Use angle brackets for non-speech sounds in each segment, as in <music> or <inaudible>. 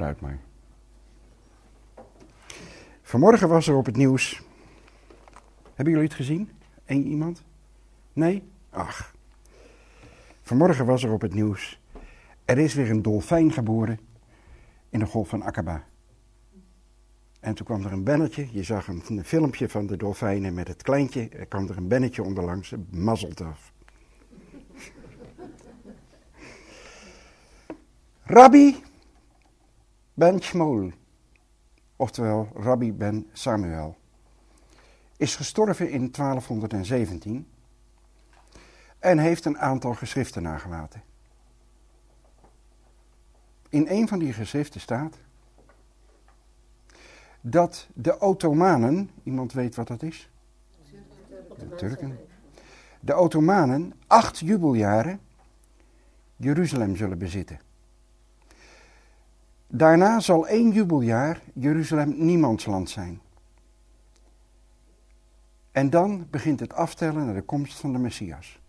Vooruit maar. Vanmorgen was er op het nieuws. Hebben jullie het gezien? Eén iemand? Nee? Ach. Vanmorgen was er op het nieuws. Er is weer een dolfijn geboren in de golf van Akaba. En toen kwam er een bennetje. Je zag een, een filmpje van de dolfijnen met het kleintje. Er kwam er een bennetje onderlangs. Mazzelt af. <laughs> Rabbi ben Shmuel, oftewel Rabbi ben Samuel, is gestorven in 1217 en heeft een aantal geschriften nagelaten. In een van die geschriften staat dat de Ottomanen, iemand weet wat dat is? De Turken. De Ottomanen acht jubeljaren Jeruzalem zullen bezitten. Daarna zal één jubeljaar Jeruzalem niemandsland zijn. En dan begint het aftellen naar de komst van de Messias.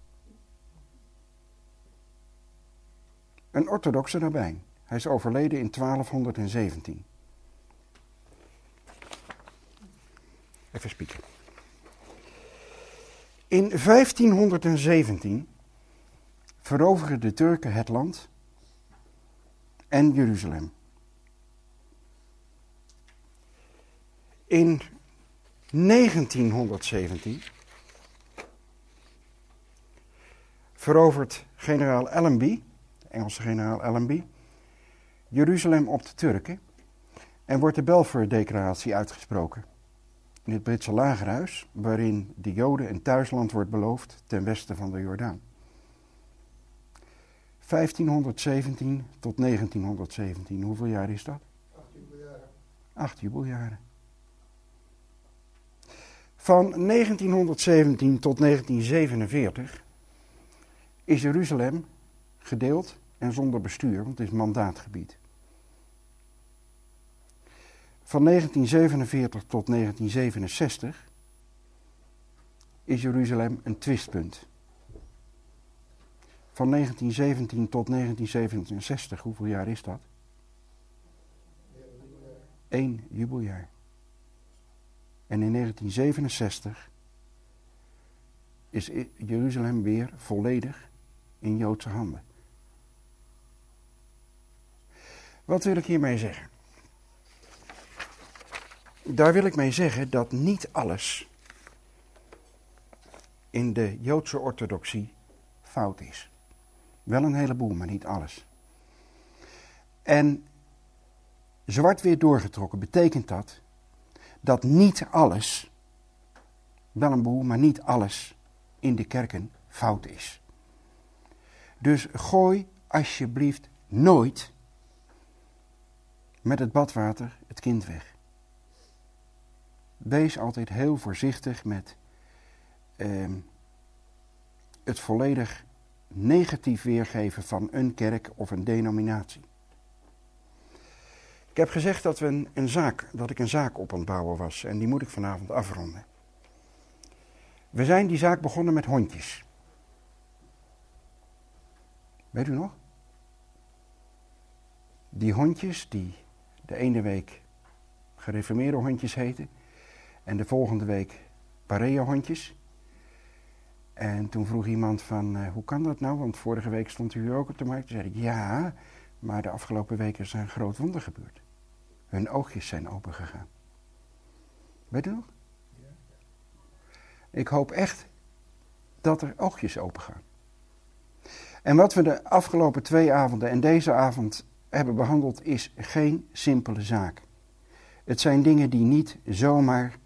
Een orthodoxe rabbijn. Hij is overleden in 1217. Even spieken. In 1517 veroveren de Turken het land en Jeruzalem. In 1917 verovert generaal Allenby, de Engelse generaal Allenby, Jeruzalem op de Turken en wordt de Balfour-declaratie uitgesproken. In het Britse lagerhuis, waarin de Joden een thuisland wordt beloofd ten westen van de Jordaan. 1517 tot 1917, hoeveel jaar is dat? Acht jubeljaren. Acht jubeljaren. Van 1917 tot 1947 is Jeruzalem gedeeld en zonder bestuur, want het is mandaatgebied. Van 1947 tot 1967 is Jeruzalem een twistpunt. Van 1917 tot 1967, hoeveel jaar is dat? Eén jubeljaar. En in 1967 is Jeruzalem weer volledig in Joodse handen. Wat wil ik hiermee zeggen? Daar wil ik mee zeggen dat niet alles in de Joodse orthodoxie fout is. Wel een heleboel, maar niet alles. En zwart weer doorgetrokken betekent dat dat niet alles, wel een boel, maar niet alles in de kerken fout is. Dus gooi alsjeblieft nooit met het badwater het kind weg. Wees altijd heel voorzichtig met eh, het volledig negatief weergeven van een kerk of een denominatie. Ik heb gezegd dat, we een, een, zaak, dat ik een zaak op aan het bouwen was en die moet ik vanavond afronden. We zijn die zaak begonnen met hondjes. Weet u nog? Die hondjes die de ene week gereformeerde hondjes heten en de volgende week pareo-hondjes. En toen vroeg iemand van, uh, hoe kan dat nou? Want vorige week stond u hier ook op de markt. Toen zei ik, ja, maar de afgelopen weken is een groot wonder gebeurd. Hun oogjes zijn opengegaan. Weet u nog? Ik hoop echt dat er oogjes opengaan. En wat we de afgelopen twee avonden en deze avond hebben behandeld is geen simpele zaak. Het zijn dingen die niet zomaar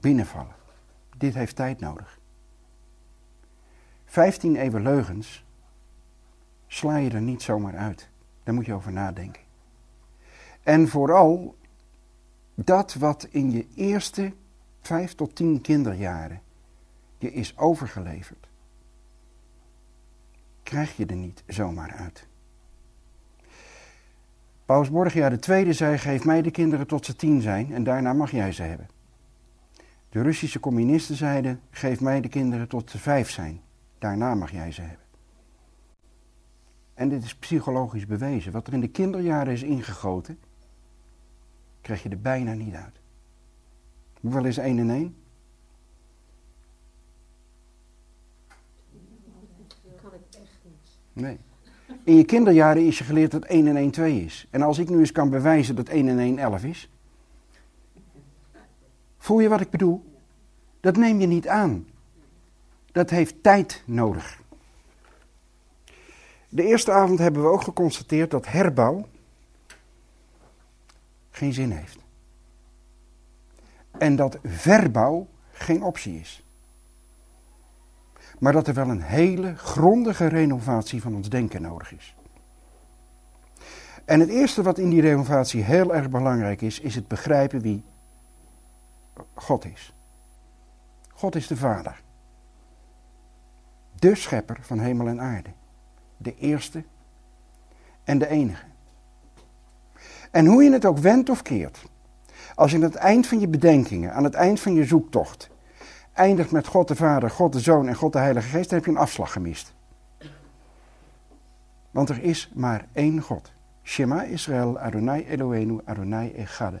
binnenvallen. Dit heeft tijd nodig. Vijftien eeuwen leugens sla je er niet zomaar uit. Daar moet je over nadenken. En vooral dat wat in je eerste vijf tot tien kinderjaren je is overgeleverd, krijg je er niet zomaar uit. Paus Borgia tweede zei, geef mij de kinderen tot ze tien zijn en daarna mag jij ze hebben. De Russische communisten zeiden, geef mij de kinderen tot ze vijf zijn, daarna mag jij ze hebben. En dit is psychologisch bewezen, wat er in de kinderjaren is ingegoten, krijg je er bijna niet uit. Hoeveel is 1 en 1? kan ik echt niet. Nee. In je kinderjaren is je geleerd dat 1 en 1 2 is. En als ik nu eens kan bewijzen dat 1 en 1 11 is. Voel je wat ik bedoel? Dat neem je niet aan. Dat heeft tijd nodig. De eerste avond hebben we ook geconstateerd dat herbouw geen zin heeft. En dat verbouw geen optie is. Maar dat er wel een hele grondige renovatie van ons denken nodig is. En het eerste wat in die renovatie heel erg belangrijk is, is het begrijpen wie God is. God is de Vader. De schepper van hemel en aarde. De eerste en de enige. En hoe je het ook wendt of keert. Als je aan het eind van je bedenkingen, aan het eind van je zoektocht, eindigt met God de Vader, God de Zoon en God de Heilige Geest, dan heb je een afslag gemist. Want er is maar één God. Shema Israël, Adonai Eloheinu, Adonai Echad.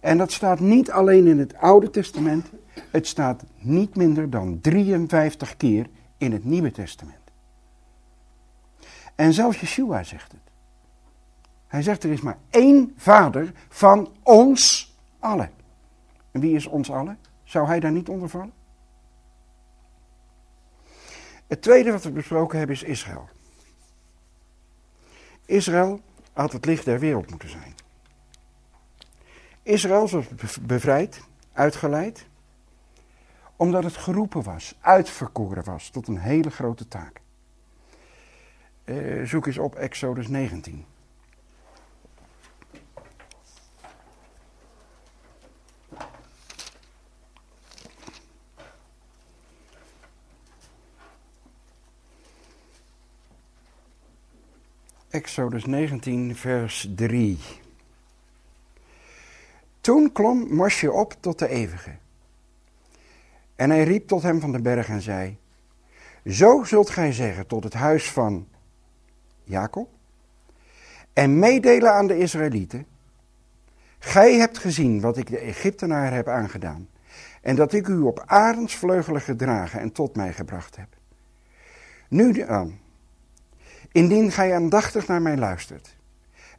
En dat staat niet alleen in het Oude Testament, het staat niet minder dan 53 keer in het Nieuwe Testament. En zelfs Yeshua zegt het. Hij zegt er is maar één vader van ons allen. En wie is ons allen? Zou hij daar niet onder vallen? Het tweede wat we besproken hebben is Israël. Israël had het licht der wereld moeten zijn. Israël was bevrijd, uitgeleid, omdat het geroepen was, uitverkoren was tot een hele grote taak. Uh, zoek eens op Exodus 19. Exodus 19, vers 3. Toen klom Mosje op tot de eeuwige. En hij riep tot hem van de berg en zei: Zo zult gij zeggen tot het huis van Jacob en meedelen aan de Israëlieten. Gij hebt gezien wat ik de Egyptenaar heb aangedaan en dat ik u op arendsvleugelen gedragen en tot mij gebracht heb. Nu dan, indien gij aandachtig naar mij luistert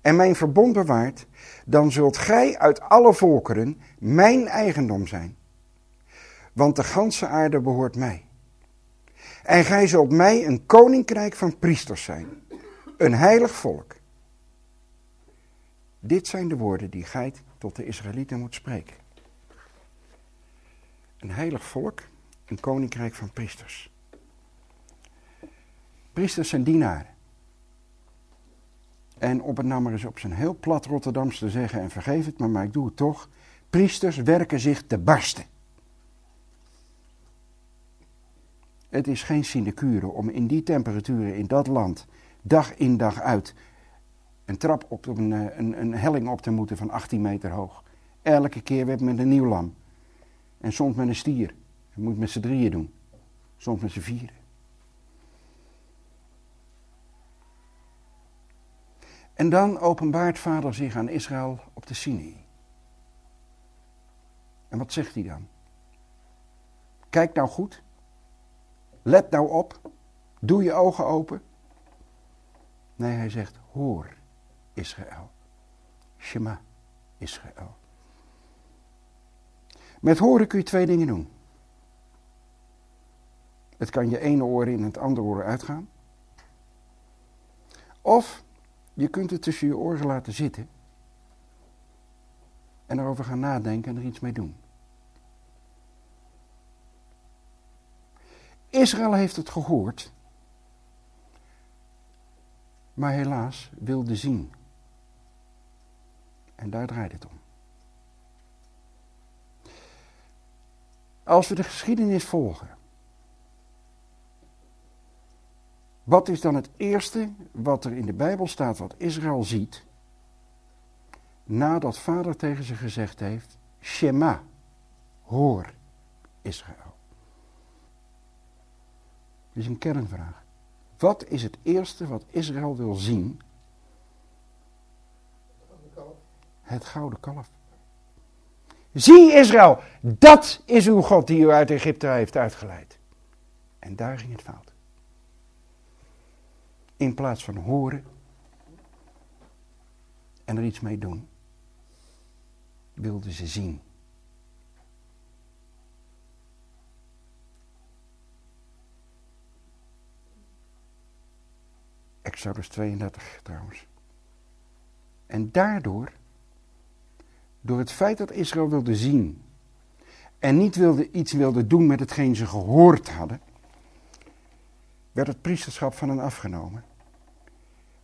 en mijn verbond bewaart, dan zult gij uit alle volkeren mijn eigendom zijn. Want de ganse aarde behoort mij. En gij zult mij een koninkrijk van priesters zijn, een heilig volk. Dit zijn de woorden die gij tot de Israëlieten moet spreken. Een heilig volk, een koninkrijk van priesters. Priesters zijn dienaren. En op het nou maar eens op zijn heel plat Rotterdams te zeggen, en vergeef het maar, maar ik doe het toch. Priesters werken zich te barsten. Het is geen sinecure om in die temperaturen in dat land, dag in dag uit, een trap op, een, eh, een, een helling op te moeten van 18 meter hoog. Elke keer weer met een nieuw lam. En soms met een stier. Je moet met z'n drieën doen. Soms met z'n vieren. En dan openbaart vader zich aan Israël op de Sinai. En wat zegt hij dan? Kijk nou goed. Let nou op. Doe je ogen open. Nee, hij zegt: Hoor, Israël. Shema, Israël. Met horen kun je twee dingen doen. Het kan je ene oor in het andere oor uitgaan. Of je kunt het tussen je oren laten zitten. En erover gaan nadenken en er iets mee doen. Israël heeft het gehoord. Maar helaas wilde zien. En daar draait het om. Als we de geschiedenis volgen. Wat is dan het eerste wat er in de Bijbel staat wat Israël ziet? Nadat vader tegen ze gezegd heeft: Shema, hoor Israël. Dat is een kernvraag. Wat is het eerste wat Israël wil zien? Het gouden kalf. Zie Israël, dat is uw God die u uit Egypte heeft uitgeleid. En daar ging het fout. In plaats van horen en er iets mee doen, wilden ze zien. Exodus 32 trouwens. En daardoor, door het feit dat Israël wilde zien en niet wilde, iets wilde doen met hetgeen ze gehoord hadden, werd het priesterschap van hen afgenomen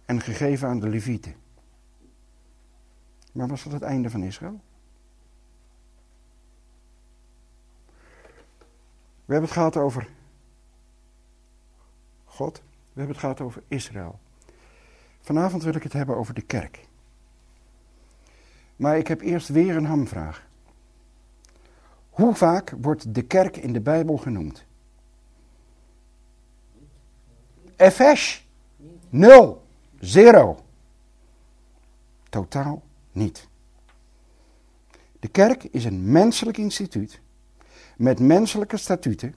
en gegeven aan de Levieten. Maar was dat het einde van Israël? We hebben het gehad over God. We hebben het gehad over Israël. Vanavond wil ik het hebben over de kerk. Maar ik heb eerst weer een hamvraag. Hoe vaak wordt de kerk in de Bijbel genoemd? Efesh? Nul. Zero. Totaal niet. De kerk is een menselijk instituut met menselijke statuten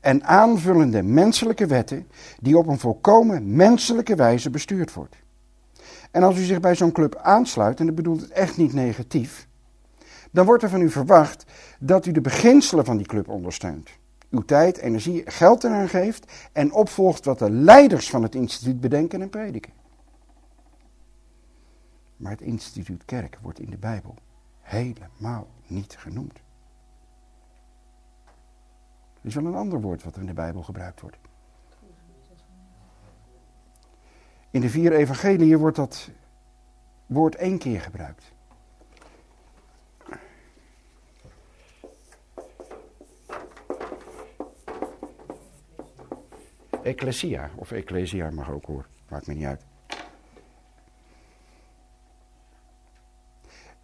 en aanvullende menselijke wetten die op een volkomen menselijke wijze bestuurd wordt. En als u zich bij zo'n club aansluit, en dat bedoelt het echt niet negatief, dan wordt er van u verwacht dat u de beginselen van die club ondersteunt. Uw tijd, energie, geld eraan geeft en opvolgt wat de leiders van het instituut bedenken en prediken. Maar het instituut kerk wordt in de Bijbel helemaal niet genoemd. Is wel een ander woord wat in de Bijbel gebruikt wordt. In de vier evangeliën wordt dat woord één keer gebruikt. Ecclesia, of ecclesia mag ook hoor, maakt me niet uit.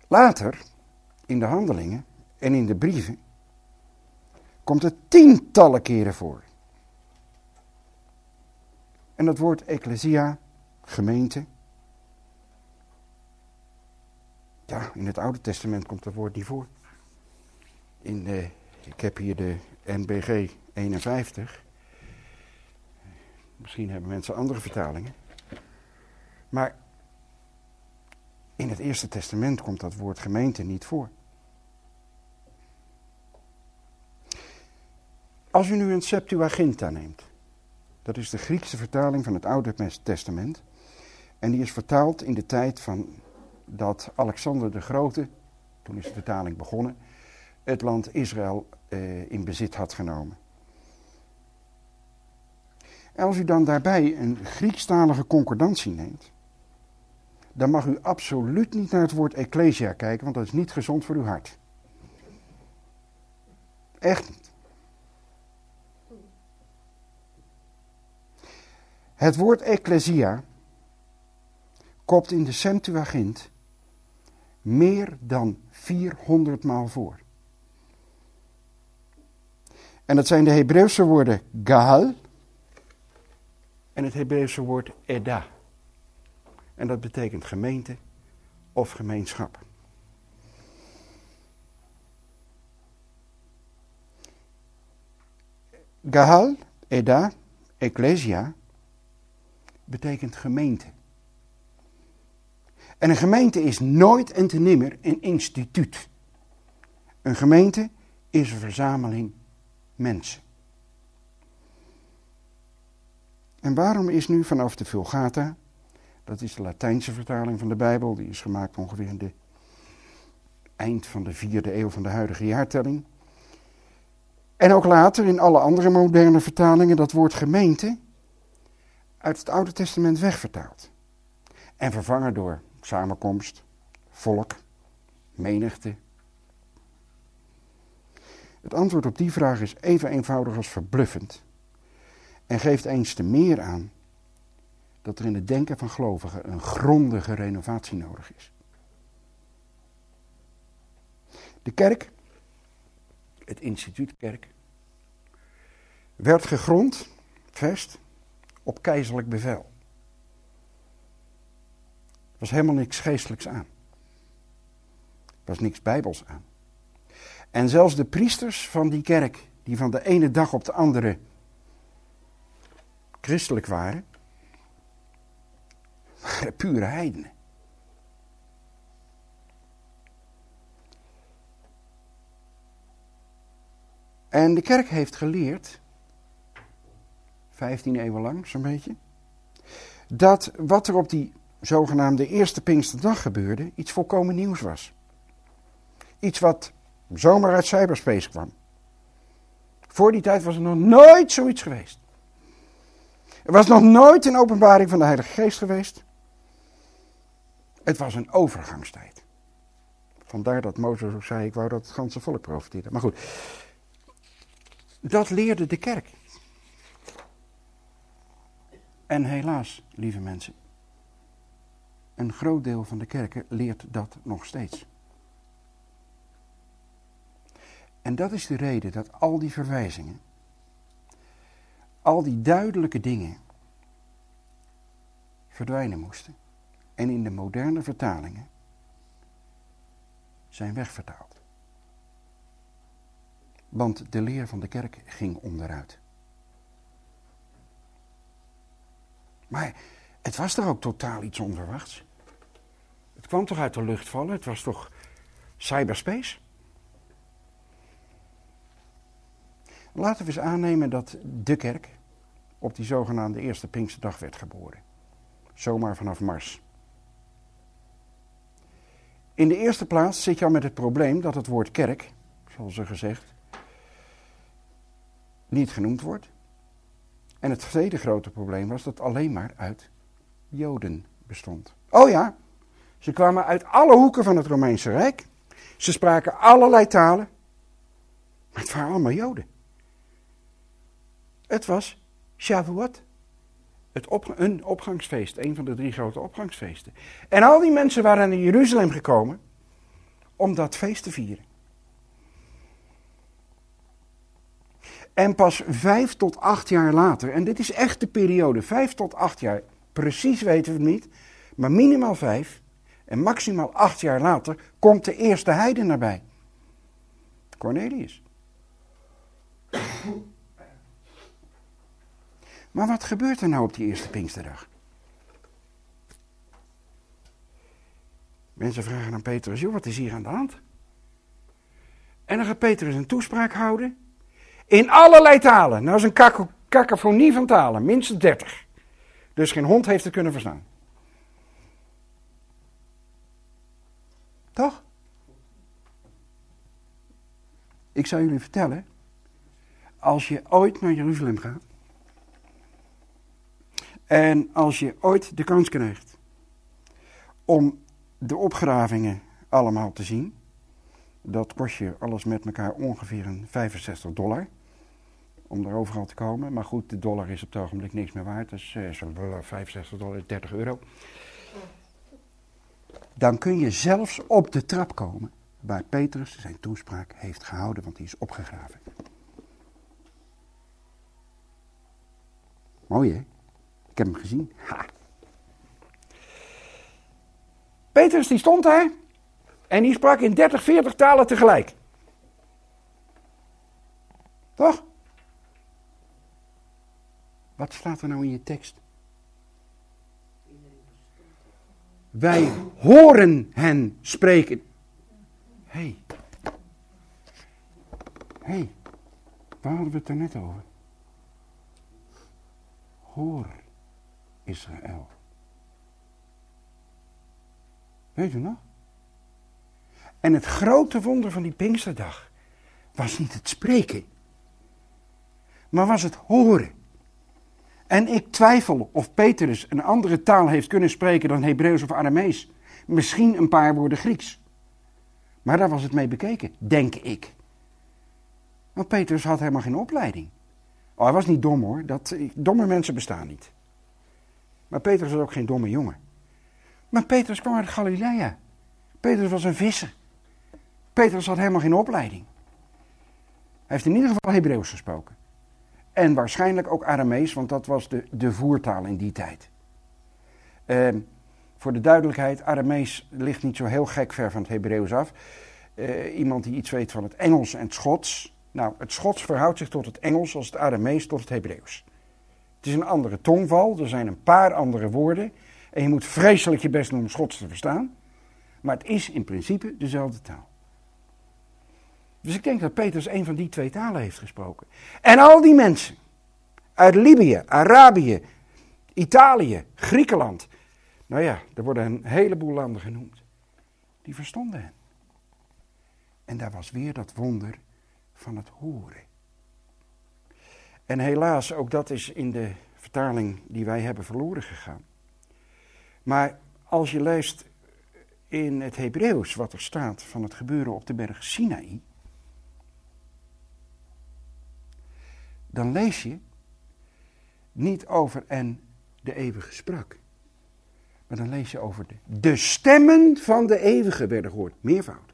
Later, in de handelingen en in de brieven, komt het tientallen keren voor. En dat woord ecclesia, gemeente. Ja, in het Oude Testament komt dat woord niet voor. In de, ik heb hier de NBG 51. Misschien hebben mensen andere vertalingen. Maar in het Eerste Testament komt dat woord gemeente niet voor. Als u nu een Septuaginta neemt, dat is de Griekse vertaling van het Oude Testament, en die is vertaald in de tijd van dat Alexander de Grote, toen is de vertaling begonnen, het land Israël eh, in bezit had genomen. En als u dan daarbij een Griekstalige concordantie neemt, dan mag u absoluut niet naar het woord ecclesia kijken, want dat is niet gezond voor uw hart. Echt niet. Het woord ecclesia komt in de Septuagint meer dan 400 maal voor. En dat zijn de Hebreeuwse woorden gahal en het Hebreeuwse woord eda. En dat betekent gemeente of gemeenschap. Gahal, eda, ecclesia betekent gemeente. En een gemeente is nooit en te nimmer een instituut. Een gemeente is een verzameling mensen. En waarom is nu vanaf de Vulgata, dat is de Latijnse vertaling van de Bijbel, die is gemaakt ongeveer in de eind van de vierde eeuw van de huidige jaartelling. En ook later in alle andere moderne vertalingen dat woord gemeente uit het Oude Testament wegvertaald. En vervangen door samenkomst, volk, menigte. Het antwoord op die vraag is even eenvoudig als verbluffend. En geeft eens te meer aan dat er in het denken van gelovigen een grondige renovatie nodig is. De kerk, het instituut kerk, werd gegrond, vest, op keizerlijk bevel. Er was helemaal niks geestelijks aan. Er was niks bijbels aan. En zelfs de priesters van die kerk, die van de ene dag op de andere christelijk waren, waren pure heidenen. En de kerk heeft geleerd, 15 eeuwen lang zo'n beetje, dat wat er op die zogenaamde eerste Pinksterdag gebeurde, iets volkomen nieuws was. Iets wat zomaar uit cyberspace kwam. Voor die tijd was er nog nooit zoiets geweest. Er was nog nooit een openbaring van de Heilige Geest geweest. Het was een overgangstijd. Vandaar dat Mozes ook zei, ik wou dat het ganse volk profiteerde. Maar goed, dat leerde de kerk. En helaas, lieve mensen, een groot deel van de kerken leert dat nog steeds. En dat is de reden dat al die verwijzingen, al die duidelijke dingen verdwijnen moesten. En in de moderne vertalingen zijn wegvertaald. Want de leer van de kerk ging onderuit. Maar het was toch ook totaal iets onverwachts? Het kwam toch uit de lucht vallen? Het was toch cyberspace? Laten we eens aannemen dat de kerk op die zogenaamde eerste Pinksterdag werd geboren. Zomaar vanaf Mars. In de eerste plaats zit je al met het probleem dat het woord kerk, zoals er gezegd, niet genoemd wordt. En het tweede grote probleem was dat alleen maar uit Joden bestond. Oh ja, ze kwamen uit alle hoeken van het Romeinse Rijk. Ze spraken allerlei talen. Maar het waren allemaal Joden. Het was Shavuot. Het een opgangsfeest, een van de drie grote opgangsfeesten. En al die mensen waren naar Jeruzalem gekomen om dat feest te vieren. En pas vijf tot acht jaar later, en dit is echt de periode, vijf tot acht jaar, precies weten we het niet, maar minimaal vijf en maximaal acht jaar later komt de eerste heiden nabij. Cornelius. Maar wat gebeurt er nou op die eerste Pinksterdag? Mensen vragen aan Petrus, joh, wat is hier aan de hand? En dan gaat Petrus een toespraak houden. In allerlei talen. Nou is een cacophonie van talen, minstens 30. Dus geen hond heeft het kunnen verstaan. Toch? Ik zou jullie vertellen, als je ooit naar Jeruzalem gaat, en als je ooit de kans krijgt om de opgravingen allemaal te zien, dat kost je alles met elkaar ongeveer een 65 dollar om daar overal te komen. Maar goed, de dollar is op het ogenblik niks meer waard, dus uh, zo'n 65 dollar, 30 euro. Dan kun je zelfs op de trap komen waar Petrus zijn toespraak heeft gehouden, want die is opgegraven. Mooi hè? Ik heb hem gezien. Ha. Petrus die stond daar en die sprak in 30, 40 talen tegelijk. Toch? Wat staat er nou in je tekst? Wij horen hen spreken. Hé. Hey. Hé. Hey. Waar hadden we het er net over? Hoor. Israël. Weet u nog? En het grote wonder van die Pinksterdag was niet het spreken, maar was het horen. En ik twijfel of Petrus een andere taal heeft kunnen spreken dan Hebreeuws of Aramees. Misschien een paar woorden Grieks. Maar daar was het mee bekeken, denk ik. Want Petrus had helemaal geen opleiding. Oh, hij was niet dom hoor. Dat, domme mensen bestaan niet. Maar Petrus was ook geen domme jongen. Maar Petrus kwam uit Galilea. Petrus was een visser. Petrus had helemaal geen opleiding. Hij heeft in ieder geval Hebreeuws gesproken. En waarschijnlijk ook Aramees, want dat was de, de voertaal in die tijd. Ehm, voor de duidelijkheid, Aramees ligt niet zo heel gek ver van het Hebreeuws af. Eh, iemand die iets weet van het Engels en het Schots. Nou, het Schots verhoudt zich tot het Engels als het Aramees tot het Hebreeuws. Het is een andere tongval, er zijn een paar andere woorden. En je moet vreselijk je best doen om Schots te verstaan. Maar het is in principe dezelfde taal. Dus ik denk dat Petrus een van die twee talen heeft gesproken. En al die mensen uit Libië, Arabië, Italië, Griekenland. Nou ja, er worden een heleboel landen genoemd. Die verstonden hem. En daar was weer dat wonder van het horen. En helaas, ook dat is in de vertaling die wij hebben verloren gegaan. Maar als je leest in het Hebreeuws wat er staat van het gebeuren op de berg Sinaï, dan lees je niet over en de eeuwige sprak. Maar dan lees je over de, stemmen van de eeuwige werden gehoord. Meervoud.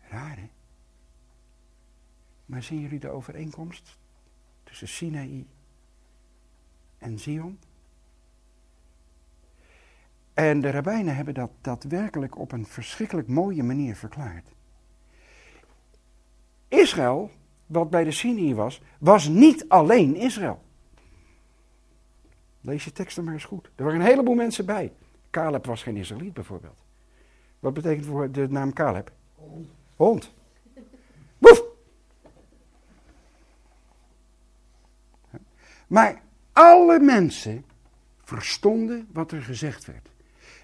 Raar hè? Maar zien jullie de overeenkomst tussen Sinaï en Zion? En de rabbijnen hebben dat daadwerkelijk op een verschrikkelijk mooie manier verklaard. Israël, wat bij de Sinai was, was niet alleen Israël. Lees je teksten maar eens goed. Er waren een heleboel mensen bij. Caleb was geen Israëliet bijvoorbeeld. Wat betekent voor de naam Caleb? Hond. Woef! Maar alle mensen verstonden wat er gezegd werd.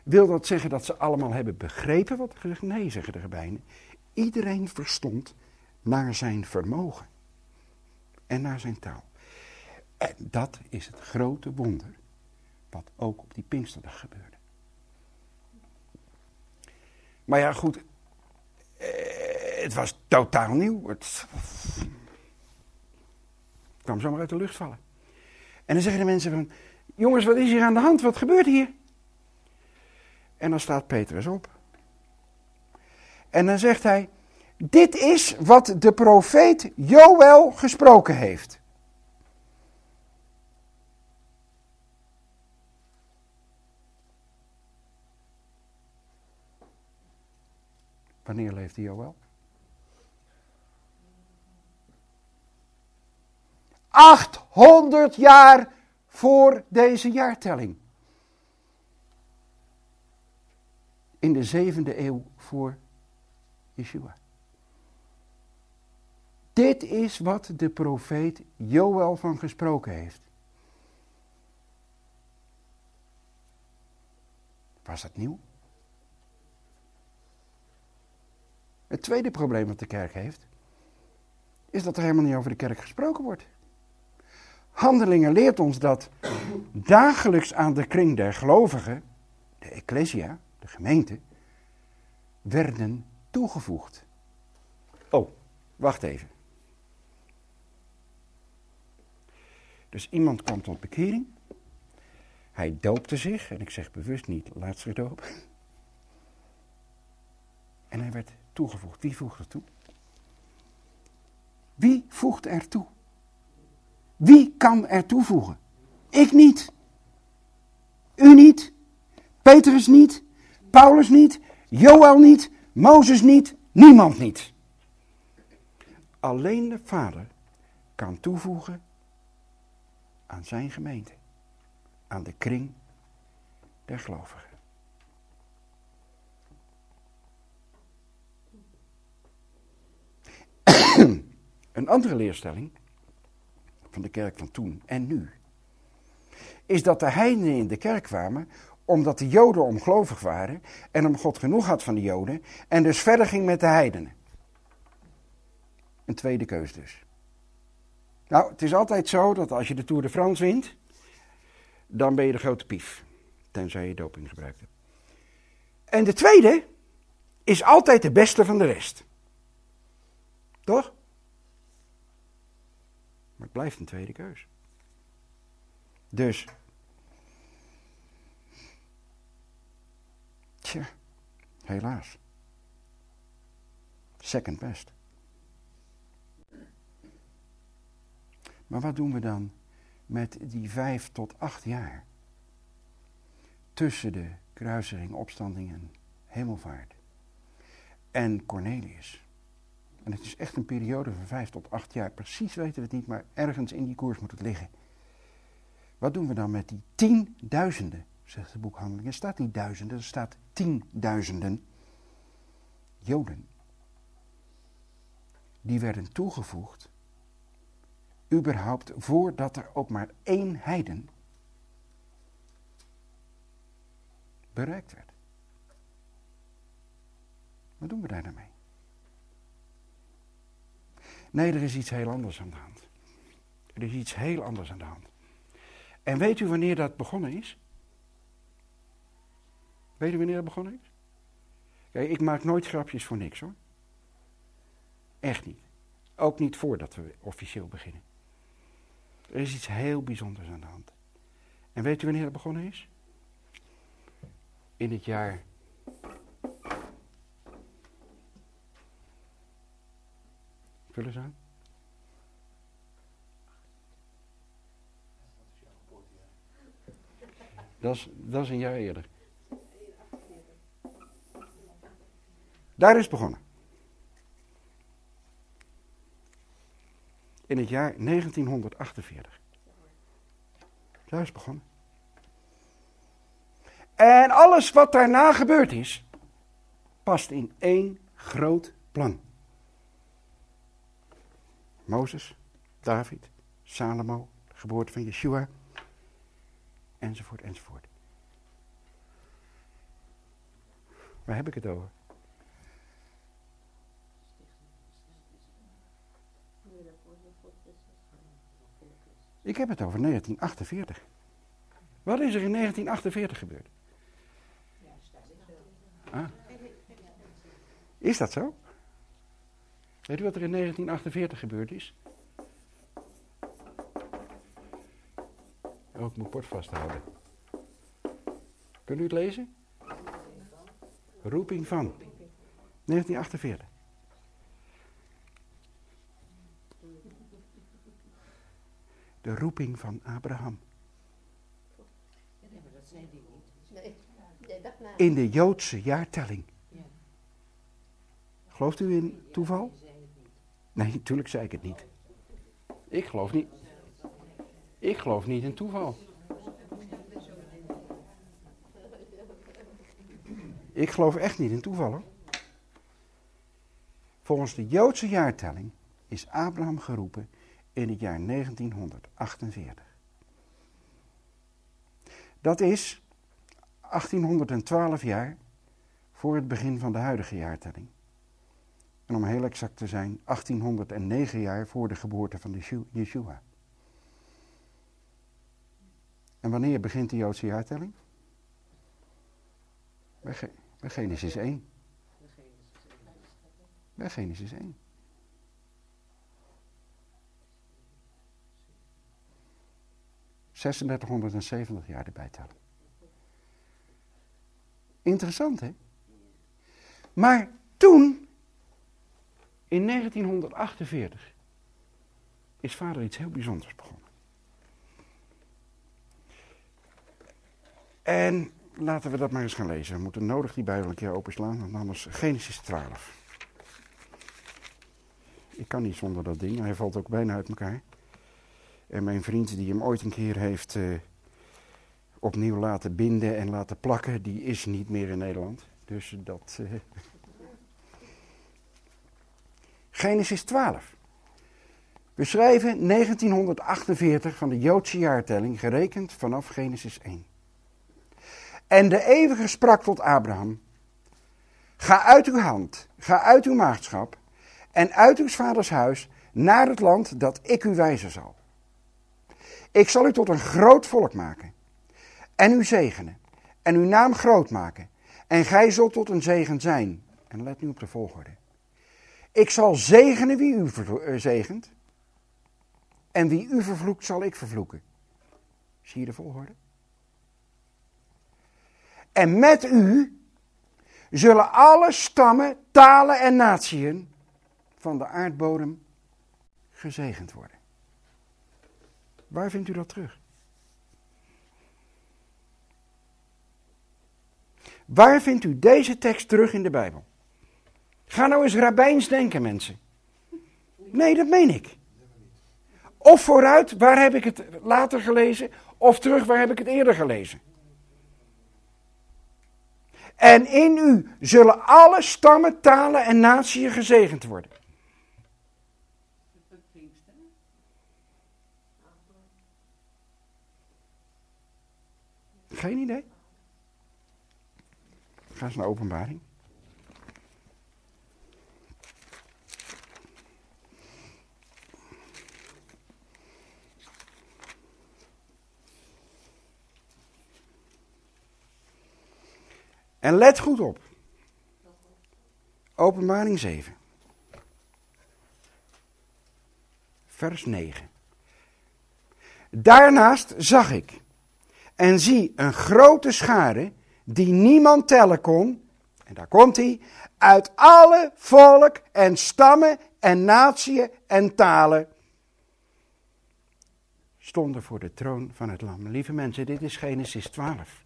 Wil dat zeggen dat ze allemaal hebben begrepen wat er gezegd? Nee, zeggen de rabbijnen. Iedereen verstond naar zijn vermogen en naar zijn taal. En dat is het grote wonder wat ook op die Pinksterdag gebeurde. Maar ja, goed, eh, het was totaal nieuw. Het kwam zomaar uit de lucht vallen. En dan zeggen de mensen van, jongens, wat is hier aan de hand? Wat gebeurt hier? En dan staat Petrus op. En dan zegt hij, dit is wat de profeet Joël gesproken heeft. Wanneer leefde Joël? 800 jaar voor deze jaartelling. In de zevende eeuw voor Yeshua. Dit is wat de profeet Joël van gesproken heeft. Was dat nieuw? Het tweede probleem wat de kerk heeft, is dat er helemaal niet over de kerk gesproken wordt. Handelingen leert ons dat dagelijks aan de kring der gelovigen, de ecclesia, de gemeente, werden toegevoegd. Oh, wacht even. Dus iemand komt tot bekering. Hij doopte zich, en ik zeg bewust niet laatste doop. En hij werd toegevoegd. Wie voegt er toe? Wie voegt er toe? Wie kan er toevoegen? Ik niet. U niet. Petrus niet. Paulus niet. Joël niet. Mozes niet. Niemand niet. Alleen de Vader kan toevoegen aan zijn gemeente. Aan de kring der gelovigen. <clears throat> Een andere leerstelling van de kerk van toen en nu is dat de heidenen in de kerk kwamen omdat de Joden ongelovig waren en om God genoeg had van de Joden en dus verder ging met de heidenen. Een tweede keus dus. Nou, het is altijd zo dat als je de Tour de France wint, dan ben je de grote pief. Tenzij je doping gebruikt hebt. En de tweede is altijd de beste van de rest. Toch? Maar het blijft een tweede keus. Dus. Tja, helaas. Second best. Maar wat doen we dan met die vijf tot acht jaar tussen de kruising, opstanding en hemelvaart en Cornelius? En het is echt een periode van vijf tot acht jaar. Precies weten we het niet, maar ergens in die koers moet het liggen. Wat doen we dan met die tienduizenden, zegt de boekhandeling. Er staat niet duizenden, er staat tienduizenden Joden. Die werden toegevoegd, überhaupt voordat er ook maar één heiden bereikt werd. Wat doen we daar dan mee? Nee, er is iets heel anders aan de hand. Er is iets heel anders aan de hand. En weet u wanneer dat begonnen is? Weet u wanneer dat begonnen is? Kijk, ik maak nooit grapjes voor niks hoor. Echt niet. Ook niet voordat we officieel beginnen. Er is iets heel bijzonders aan de hand. En weet u wanneer dat begonnen is? In het jaar. Vul eens aan. Dat is, dat is een jaar eerder. Daar is begonnen. In het jaar 1948. Daar is begonnen. En alles wat daarna gebeurd is, past in één groot plan. Mozes, David, Salomo, de geboorte van Yeshua, enzovoort, enzovoort. Waar heb ik het over? Ik heb het over 1948. Wat is er in 1948 gebeurd? Ah. Is dat zo? Weet u wat er in 1948 gebeurd is? Oh, ik moet bord vasthouden. Kunt u het lezen? Roeping van 1948. De roeping van Abraham. In de Joodse jaartelling. Gelooft u in toeval? Nee, natuurlijk zei ik het niet. Ik geloof niet. Ik geloof niet in toeval. Ik geloof echt niet in toeval hoor. Volgens de Joodse jaartelling is Abraham geroepen in het jaar 1948. Dat is 1812 jaar voor het begin van de huidige jaartelling. En om heel exact te zijn, 1809 jaar voor de geboorte van de Yeshua. En wanneer begint de Joodse jaartelling? Bij, bij Genesis 1. Bij Genesis 1. ...3670 jaar erbij tellen. Interessant, hè? Maar toen, in 1948, is vader iets heel bijzonders begonnen. En laten we dat maar eens gaan lezen. We moeten nodig die Bijbel een keer openslaan, want anders Genesis 12. Ik kan niet zonder dat ding, hij valt ook bijna uit elkaar. En mijn vriend die hem ooit een keer heeft uh, opnieuw laten binden en laten plakken, die is niet meer in Nederland. Dus dat. Uh... <laughs> Genesis 12. We schrijven 1948 van de Joodse jaartelling, gerekend vanaf Genesis 1. En de eeuwige sprak tot Abraham: Ga uit uw hand, ga uit uw maagdschap en uit uw vaders huis naar het land dat ik u wijzen zal. Ik zal u tot een groot volk maken en u zegenen en uw naam groot maken en gij zult tot een zegen zijn. En let nu op de volgorde. Ik zal zegenen wie u eh, zegent en wie u vervloekt zal ik vervloeken. Zie je de volgorde? En met u zullen alle stammen, talen en natieën van de aardbodem gezegend worden. Waar vindt u dat terug? Waar vindt u deze tekst terug in de Bijbel? Ga nou eens rabbijns denken, mensen. Nee, dat meen ik. Of vooruit, waar heb ik het later gelezen? Of terug, waar heb ik het eerder gelezen? En in u zullen alle stammen, talen en naties gezegend worden. Geen idee? Ga eens naar openbaring. En let goed op. Openbaring 7. Vers 9. Daarnaast zag ik en zie een grote schare die niemand tellen kon. En daar komt hij. Uit alle volk en stammen en natieën en talen. Stonden voor de troon van het lam. Lieve mensen, dit is Genesis 12.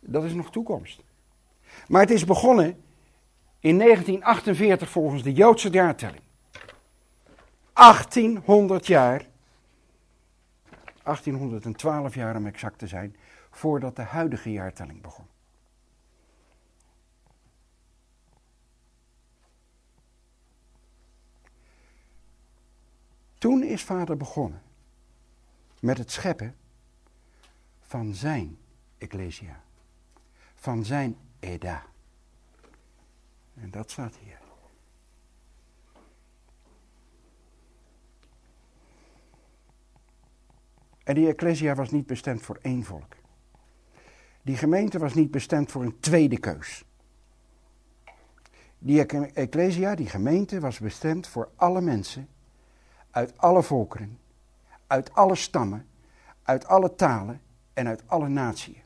Dat is nog toekomst. Maar het is begonnen in 1948 volgens de Joodse jaartelling. 1800 jaar, 1812 jaar om exact te zijn, voordat de huidige jaartelling begon. Toen is vader begonnen met het scheppen van zijn Ecclesia van zijn Eda. En dat staat hier. En die Ecclesia was niet bestemd voor één volk. Die gemeente was niet bestemd voor een tweede keus. Die Ecclesia, die gemeente, was bestemd voor alle mensen, uit alle volkeren, uit alle stammen, uit alle talen en uit alle naties.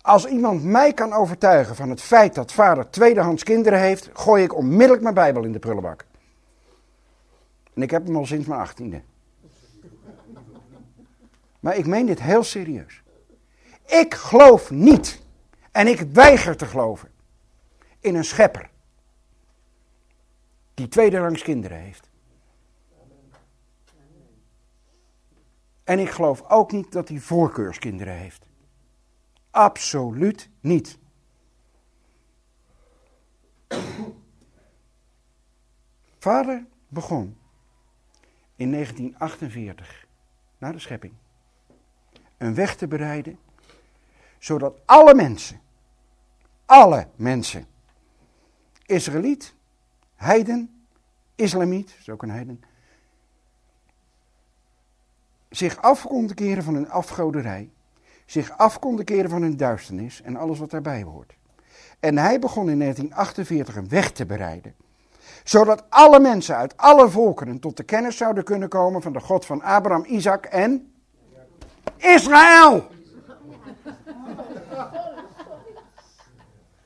Als iemand mij kan overtuigen van het feit dat vader tweedehands kinderen heeft, gooi ik onmiddellijk mijn Bijbel in de prullenbak. En ik heb hem al sinds mijn achttiende. Maar ik meen dit heel serieus. Ik geloof niet, en ik weiger te geloven, in een schepper die tweederangs kinderen heeft. En ik geloof ook niet dat hij voorkeurskinderen heeft. Absoluut niet. Vader begon in 1948, na de schepping, een weg te bereiden, zodat alle mensen, alle mensen, Israëliet, heiden, islamiet, is ook een heiden, zich af konden keren van hun afgoderij zich af konden keren van hun duisternis en alles wat daarbij hoort. En hij begon in 1948 een weg te bereiden. Zodat alle mensen uit alle volkeren tot de kennis zouden kunnen komen van de God van Abraham, Isaac en Israël.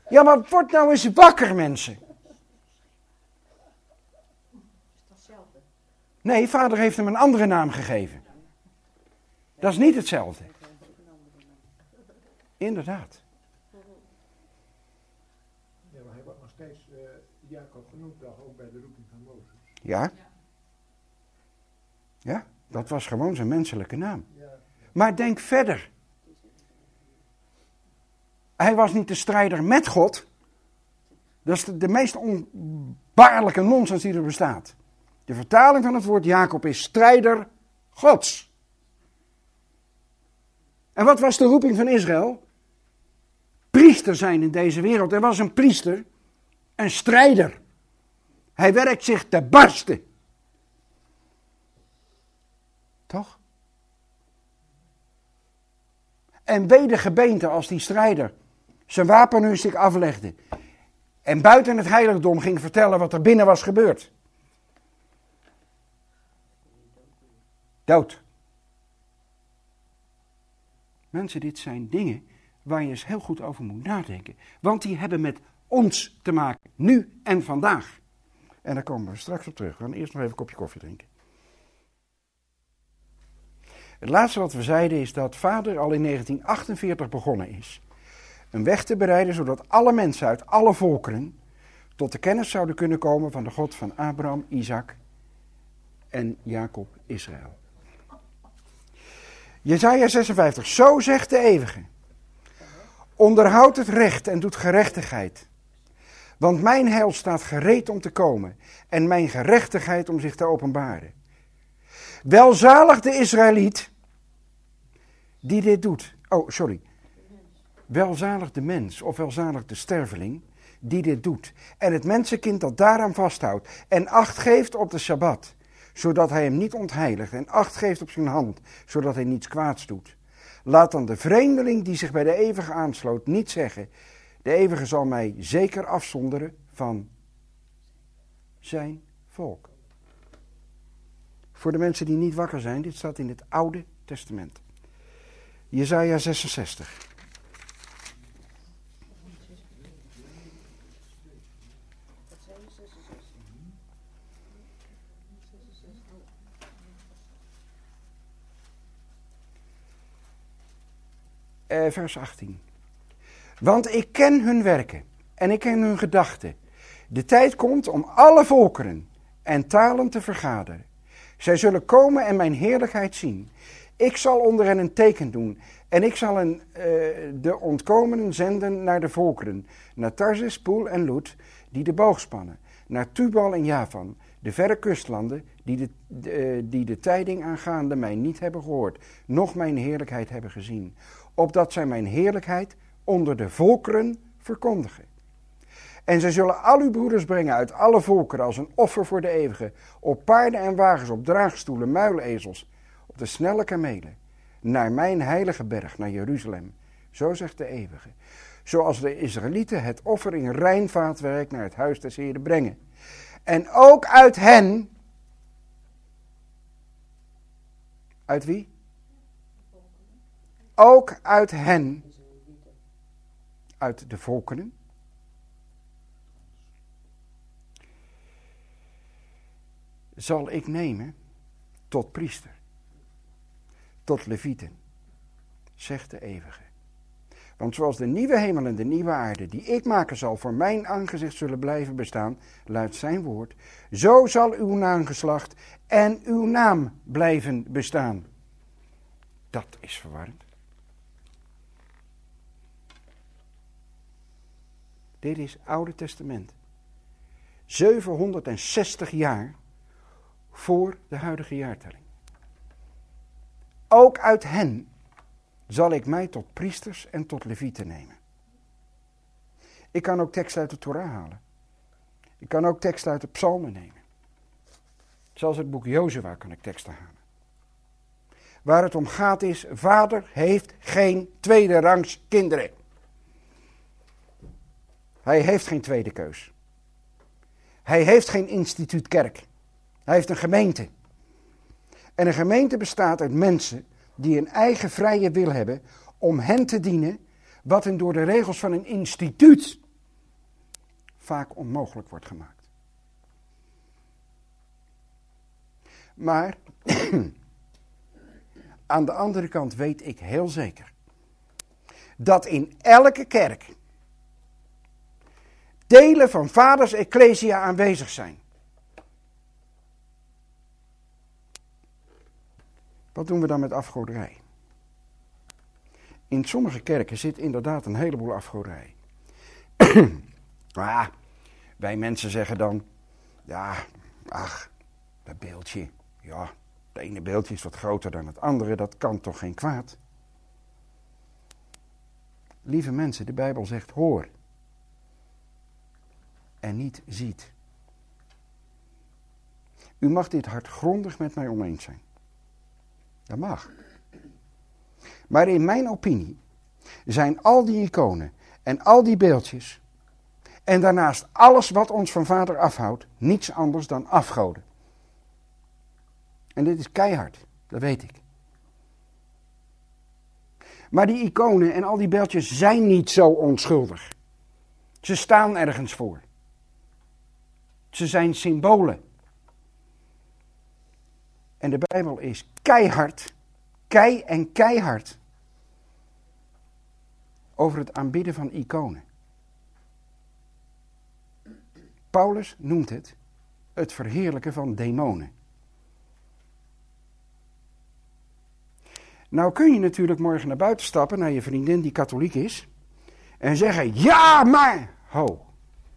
Ja, maar word nou eens wakker, mensen. Nee, vader heeft hem een andere naam gegeven. Dat is niet hetzelfde. Inderdaad. Ja, maar hij wordt nog steeds uh, Jacob genoemd, toch ook bij de roeping van Mozes. Ja. Ja, dat was gewoon zijn menselijke naam. Maar denk verder. Hij was niet de strijder met God. Dat is de, de meest onbaarlijke nonsens die er bestaat. De vertaling van het woord Jacob is strijder Gods. En wat was de roeping van Israël? priester zijn in deze wereld. Er was een priester, een strijder. Hij werkt zich te barsten. Toch? En wee de gebeente als die strijder zijn wapenrusting aflegde. En buiten het heiligdom ging vertellen wat er binnen was gebeurd. Dood. Mensen, dit zijn dingen waar je eens heel goed over moet nadenken. Want die hebben met ons te maken, nu en vandaag. En daar komen we straks op terug. We gaan eerst nog even een kopje koffie drinken. Het laatste wat we zeiden is dat vader al in 1948 begonnen is. Een weg te bereiden zodat alle mensen uit alle volkeren tot de kennis zouden kunnen komen van de God van Abraham, Isaac en Jacob Israël. Jezaja 56, zo zegt de eeuwige. Onderhoud het recht en doet gerechtigheid. Want mijn heil staat gereed om te komen en mijn gerechtigheid om zich te openbaren. Welzalig de Israëliet die dit doet. Oh, sorry. Welzalig de mens of welzalig de sterveling die dit doet. En het mensenkind dat daaraan vasthoudt en acht geeft op de Sabbat, zodat hij hem niet ontheiligt en acht geeft op zijn hand, zodat hij niets kwaads doet. Laat dan de vreemdeling die zich bij de eeuwige aansloot niet zeggen, de eeuwige zal mij zeker afzonderen van zijn volk. Voor de mensen die niet wakker zijn, dit staat in het Oude Testament. Jezaja 66. Uh, vers 18. Want ik ken hun werken en ik ken hun gedachten. De tijd komt om alle volkeren en talen te vergaderen. Zij zullen komen en mijn heerlijkheid zien. Ik zal onder hen een teken doen. En ik zal een, uh, de ontkomenen zenden naar de volkeren. Naar Tarsis, Poel en Lut, die de boog spannen. Naar Tubal en Javan, de verre kustlanden, die de, uh, die de tijding aangaande mij niet hebben gehoord, noch mijn heerlijkheid hebben gezien. Opdat zij mijn heerlijkheid onder de volkeren verkondigen. En zij zullen al uw broeders brengen uit alle volkeren als een offer voor de eeuwige, op paarden en wagens, op draagstoelen, muilezels, de snelle kamelen, naar mijn heilige berg, naar Jeruzalem. Zo zegt de eeuwige. Zoals de Israëlieten het offer in rein vaatwerk naar het huis des Heren brengen. En ook uit hen. Uit wie? Ook uit hen. Uit de volkeren zal ik nemen tot priester, tot levieten, zegt de eeuwige. Want zoals de nieuwe hemel en de nieuwe aarde, die ik maken zal, voor mijn aangezicht zullen blijven bestaan, luidt zijn woord, zo zal uw naamgeslacht en uw naam blijven bestaan. Dat is verwarrend. Dit is Oude Testament. 760 jaar voor de huidige jaartelling. Ook uit hen zal ik mij tot priesters en tot levieten nemen. Ik kan ook tekst uit de Torah halen. Ik kan ook tekst uit de psalmen nemen. Zelfs het boek Jozua kan ik teksten halen. Waar het om gaat is, vader heeft geen tweede rangs kinderen. Hij heeft geen tweede keus. Hij heeft geen instituut kerk. Hij heeft een gemeente. En een gemeente bestaat uit mensen die een eigen vrije wil hebben om hen te dienen, wat hen door de regels van een instituut vaak onmogelijk wordt gemaakt. Maar <clears throat> aan de andere kant weet ik heel zeker dat in elke kerk delen van vaders ecclesia aanwezig zijn. Wat doen we dan met afgoderij? In sommige kerken zit inderdaad een heleboel afgoderij. <clears throat> ah, wij mensen zeggen dan, ja, ach, dat beeldje, ja, het ene beeldje is wat groter dan het andere, dat kan toch geen kwaad? Lieve mensen, de Bijbel zegt hoor en niet ziet. U mag dit hardgrondig met mij oneens zijn. Dat mag. Maar in mijn opinie zijn al die iconen en al die beeldjes en daarnaast alles wat ons van vader afhoudt niets anders dan afgoden. En dit is keihard, dat weet ik. Maar die iconen en al die beeldjes zijn niet zo onschuldig. Ze staan ergens voor. Ze zijn symbolen. En de Bijbel is keihard, kei en keihard over het aanbidden van iconen. Paulus noemt het het verheerlijken van demonen. Nou kun je natuurlijk morgen naar buiten stappen naar je vriendin die katholiek is en zeggen: Ja, maar. Ho,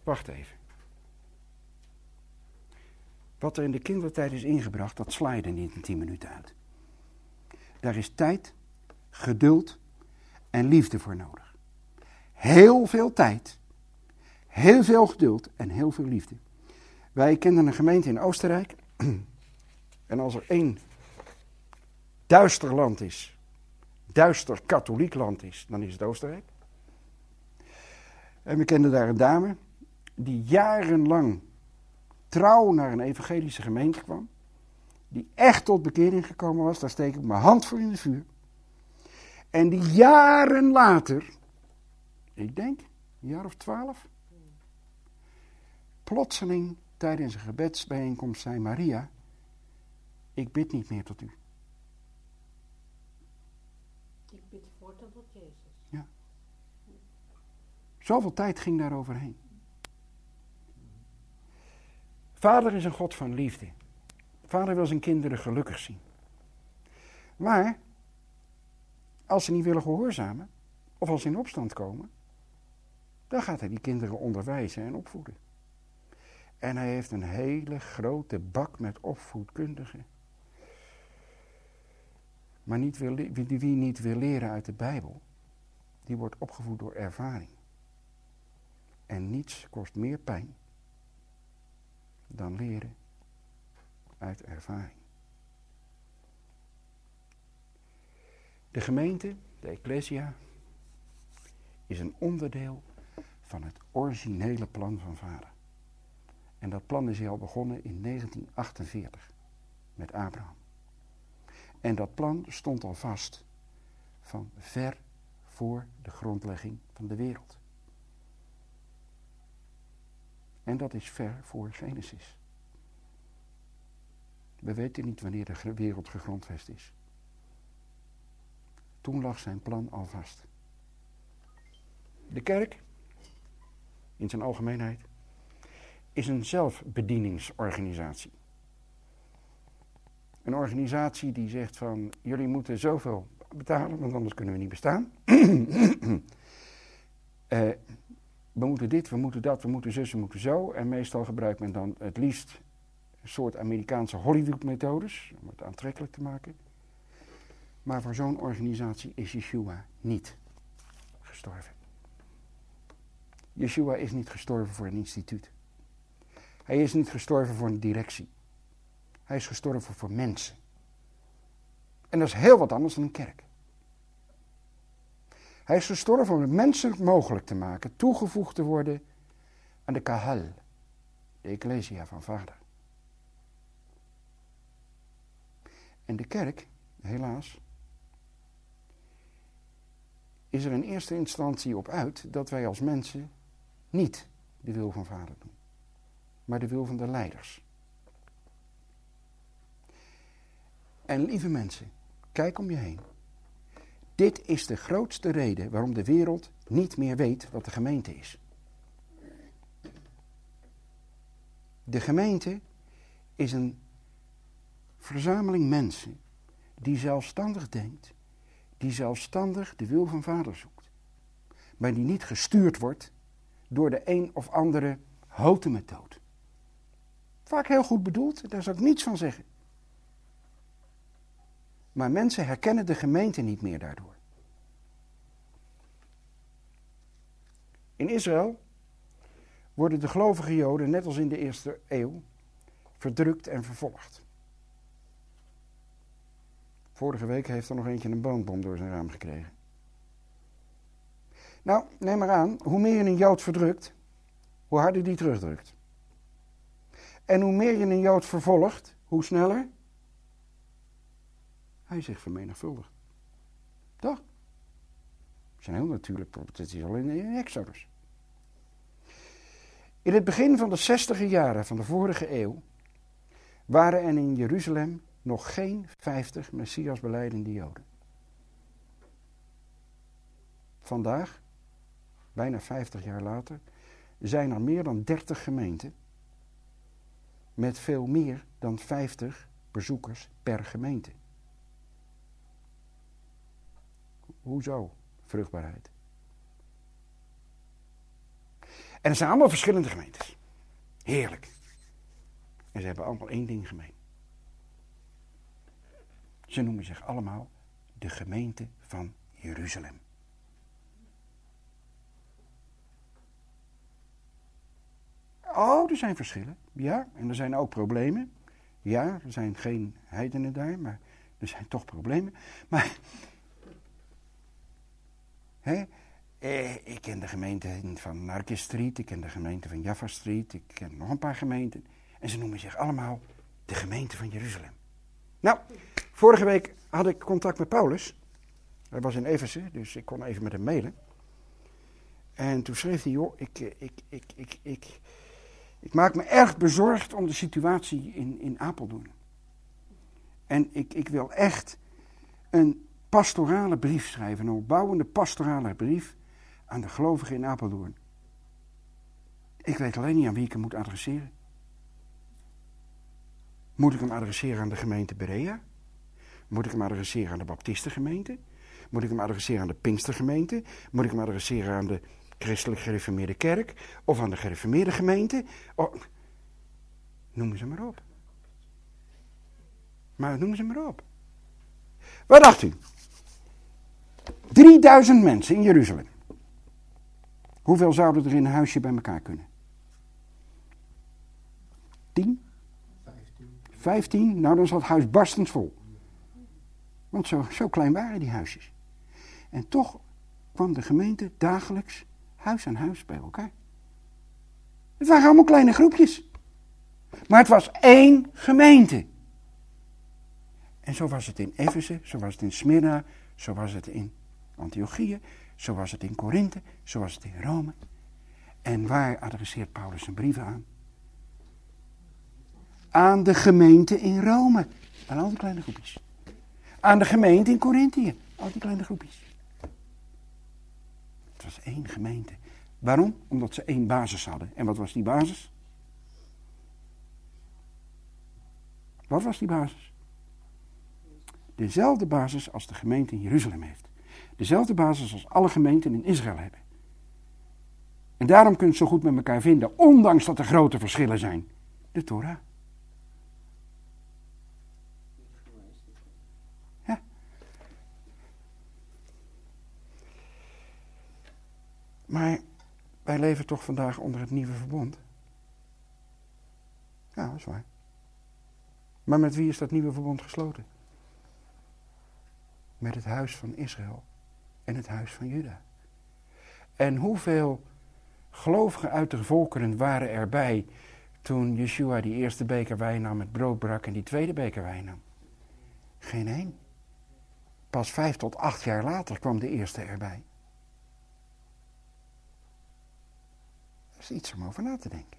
wacht even. Wat er in de kindertijd is ingebracht, dat sla je er niet in 10 minuten uit. Daar is tijd, geduld en liefde voor nodig. Heel veel tijd, heel veel geduld en heel veel liefde. Wij kenden een gemeente in Oostenrijk. <clears throat> En als er één duister land is, duister katholiek land is, dan is het Oostenrijk. En we kenden daar een dame die jarenlang trouw naar een evangelische gemeente kwam. Die echt tot bekering gekomen was, daar steek ik mijn hand voor in het vuur. En die jaren later, ik denk een jaar of twaalf, plotseling tijdens een gebedsbijeenkomst zei Maria, ik bid niet meer tot u. Ik bid voortaan tot Jezus. Zoveel tijd ging daar overheen. Vader is een God van liefde. Vader wil zijn kinderen gelukkig zien. Maar als ze niet willen gehoorzamen, of als ze in opstand komen, dan gaat hij die kinderen onderwijzen en opvoeden. En hij heeft een hele grote bak met opvoedkundigen. Maar niet wie niet wil leren uit de Bijbel, die wordt opgevoed door ervaring. En niets kost meer pijn dan leren uit ervaring. De gemeente, de Ecclesia, is een onderdeel van het originele plan van Vader. En dat plan is al begonnen in 1948 met Abraham. En dat plan stond al vast van ver voor de grondlegging van de wereld. En dat is ver voor Genesis. We weten niet wanneer de wereld gegrondvest is. Toen lag zijn plan al vast. De kerk, in zijn algemeenheid, is een zelfbedieningsorganisatie. Een organisatie die zegt van jullie moeten zoveel betalen, want anders kunnen we niet bestaan. uh, <clears throat> we moeten dit, we moeten dat, we moeten zus, we moeten zo. En meestal gebruikt men dan het liefst een soort Amerikaanse Hollywood-methodes om het aantrekkelijk te maken. Maar voor zo'n organisatie is Yeshua niet gestorven. Yeshua is niet gestorven voor een instituut. Hij is niet gestorven voor een directie. Hij is gestorven voor mensen. En dat is heel wat anders dan een kerk. Hij is gestorven om het mensen mogelijk te maken toegevoegd te worden aan de kahal, de ecclesia van vader. En de kerk, helaas, is er in eerste instantie op uit dat wij als mensen niet de wil van vader doen, maar de wil van de leiders. En lieve mensen, kijk om je heen. Dit is de grootste reden waarom de wereld niet meer weet wat de gemeente is. De gemeente is een verzameling mensen die zelfstandig denkt, die zelfstandig de wil van vader zoekt, maar die niet gestuurd wordt door de een of andere houten methode. Vaak heel goed bedoeld, daar zou ik niets van zeggen. Maar mensen herkennen de gemeente niet meer daardoor. In Israël worden de gelovige Joden, net als in de eerste eeuw, verdrukt en vervolgd. Vorige week heeft er nog eentje een brandbom door zijn raam gekregen. Nou, neem maar aan, hoe meer je een Jood verdrukt, hoe harder die terugdrukt. En hoe meer je een Jood vervolgt, hoe sneller hij zich vermenigvuldigt. Toch? Dat is heel natuurlijk, het is al in, Exodus. In het begin van de zestiger jaren van de vorige eeuw waren er in Jeruzalem nog geen 50 Messias beleidende Joden. Vandaag, bijna 50 jaar later, zijn er meer dan 30 gemeenten met veel meer dan 50 bezoekers per gemeente. Hoezo vruchtbaarheid? En er zijn allemaal verschillende gemeentes. Heerlijk. En ze hebben allemaal één ding gemeen. Ze noemen zich allemaal de gemeente van Jeruzalem. Oh, er zijn verschillen. Ja, en er zijn ook problemen. Ja, er zijn geen heidenen daar, maar er zijn toch problemen. Maar, hè, eh, ik ken de gemeente van Narkis Street, ik ken de gemeente van Jaffa Street, ik ken nog een paar gemeenten. En ze noemen zich allemaal de gemeente van Jeruzalem. Nou, vorige week had ik contact met Paulus. Hij was in Efeze, dus ik kon even met hem mailen. En toen schreef hij, joh, ik, ik, ik, ik, ik, ik, ik maak me erg bezorgd om de situatie in, in Apeldoorn. En ik, ik wil echt een pastorale brief schrijven, een opbouwende pastorale brief aan de gelovigen in Apeldoorn. Ik weet alleen niet aan wie ik hem moet adresseren. Moet ik hem adresseren aan de gemeente Berea? Moet ik hem adresseren aan de Baptistengemeente? Moet ik hem adresseren aan de Pinkstergemeente? Moet ik hem adresseren aan de Christelijk Gereformeerde Kerk? Of aan de Gereformeerde Gemeente? Oh, noem ze maar op. Maar noem ze maar op. Wat dacht u? 3000 mensen in Jeruzalem. Hoeveel zouden er in een huisje bij elkaar kunnen? 10? 15? Nou, dan zat het huis barstens vol. Want zo, zo klein waren die huisjes. En toch kwam de gemeente dagelijks huis aan huis bij elkaar. Het waren allemaal kleine groepjes. Maar het was één gemeente. En zo was het in Efeze, zo was het in Smyrna, zo was het in Antiochië, zo was het in Korinthe, zo was het in Rome. En waar adresseert Paulus zijn brieven aan? Aan de gemeente in Rome. Aan al die kleine groepjes. Aan de gemeente in Korinthe. Al die kleine groepjes. Het was één gemeente. Waarom? Omdat ze één basis hadden. En wat was die basis? Wat was die basis? Dezelfde basis als de gemeente in Jeruzalem heeft. Dezelfde basis als alle gemeenten in Israël hebben. En daarom kun je het zo goed met elkaar vinden, ondanks dat er grote verschillen zijn. De Torah. Ja. Maar wij leven toch vandaag onder het nieuwe verbond. Ja, dat is waar. Maar met wie is dat nieuwe verbond gesloten? Met het huis van Israël en het huis van Juda. En hoeveel gelovigen uit de volkeren waren erbij toen Yeshua die eerste beker wijn nam, het brood brak en die tweede beker wijn nam? Geen één. Pas vijf tot acht jaar later kwam de eerste erbij. Dat is iets om over na te denken.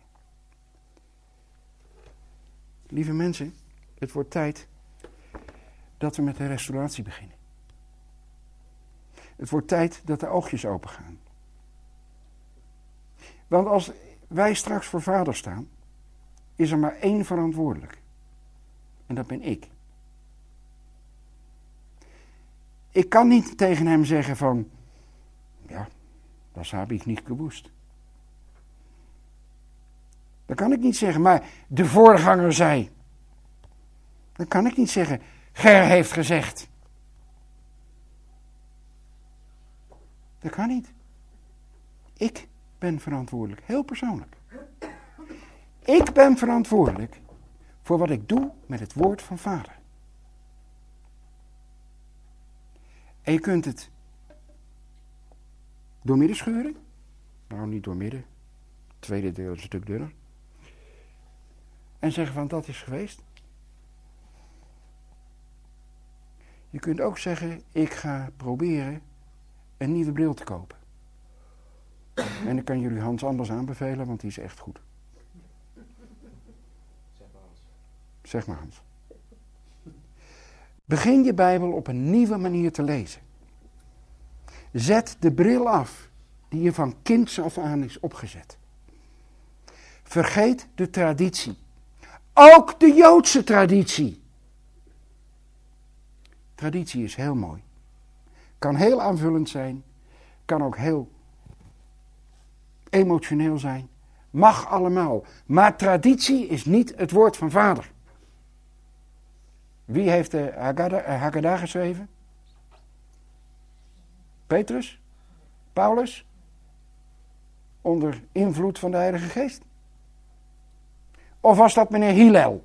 Lieve mensen, het wordt tijd dat we met de restauratie beginnen. Het wordt tijd dat de oogjes open gaan. Want als wij straks voor vader staan, is er maar één verantwoordelijk. En dat ben ik. Ik kan niet tegen hem zeggen van, ja, dat heb ik niet gewoest. Dat kan ik niet zeggen, maar de voorganger zei. Dat kan ik niet zeggen. Ger heeft gezegd. Dat kan niet. Ik ben verantwoordelijk, heel persoonlijk. Ik ben verantwoordelijk voor wat ik doe met het woord van vader. En je kunt het door midden scheuren. Nou, niet door midden. Het tweede deel is een stuk dunner. En zeggen van dat is geweest. Je kunt ook zeggen, ik ga proberen een nieuwe bril te kopen. En ik kan jullie Hans Anders aanbevelen, want die is echt goed. Zeg maar Hans. Zeg maar Hans. Begin je Bijbel op een nieuwe manier te lezen. Zet de bril af die je van kinds af aan is opgezet. Vergeet de traditie. Ook de Joodse traditie. Traditie is heel mooi. Kan heel aanvullend zijn. Kan ook heel emotioneel zijn. Mag allemaal. Maar traditie is niet het woord van vader. Wie heeft de Haggadah, Haggadah geschreven? Petrus? Paulus? Onder invloed van de Heilige Geest? Of was dat meneer Hillel?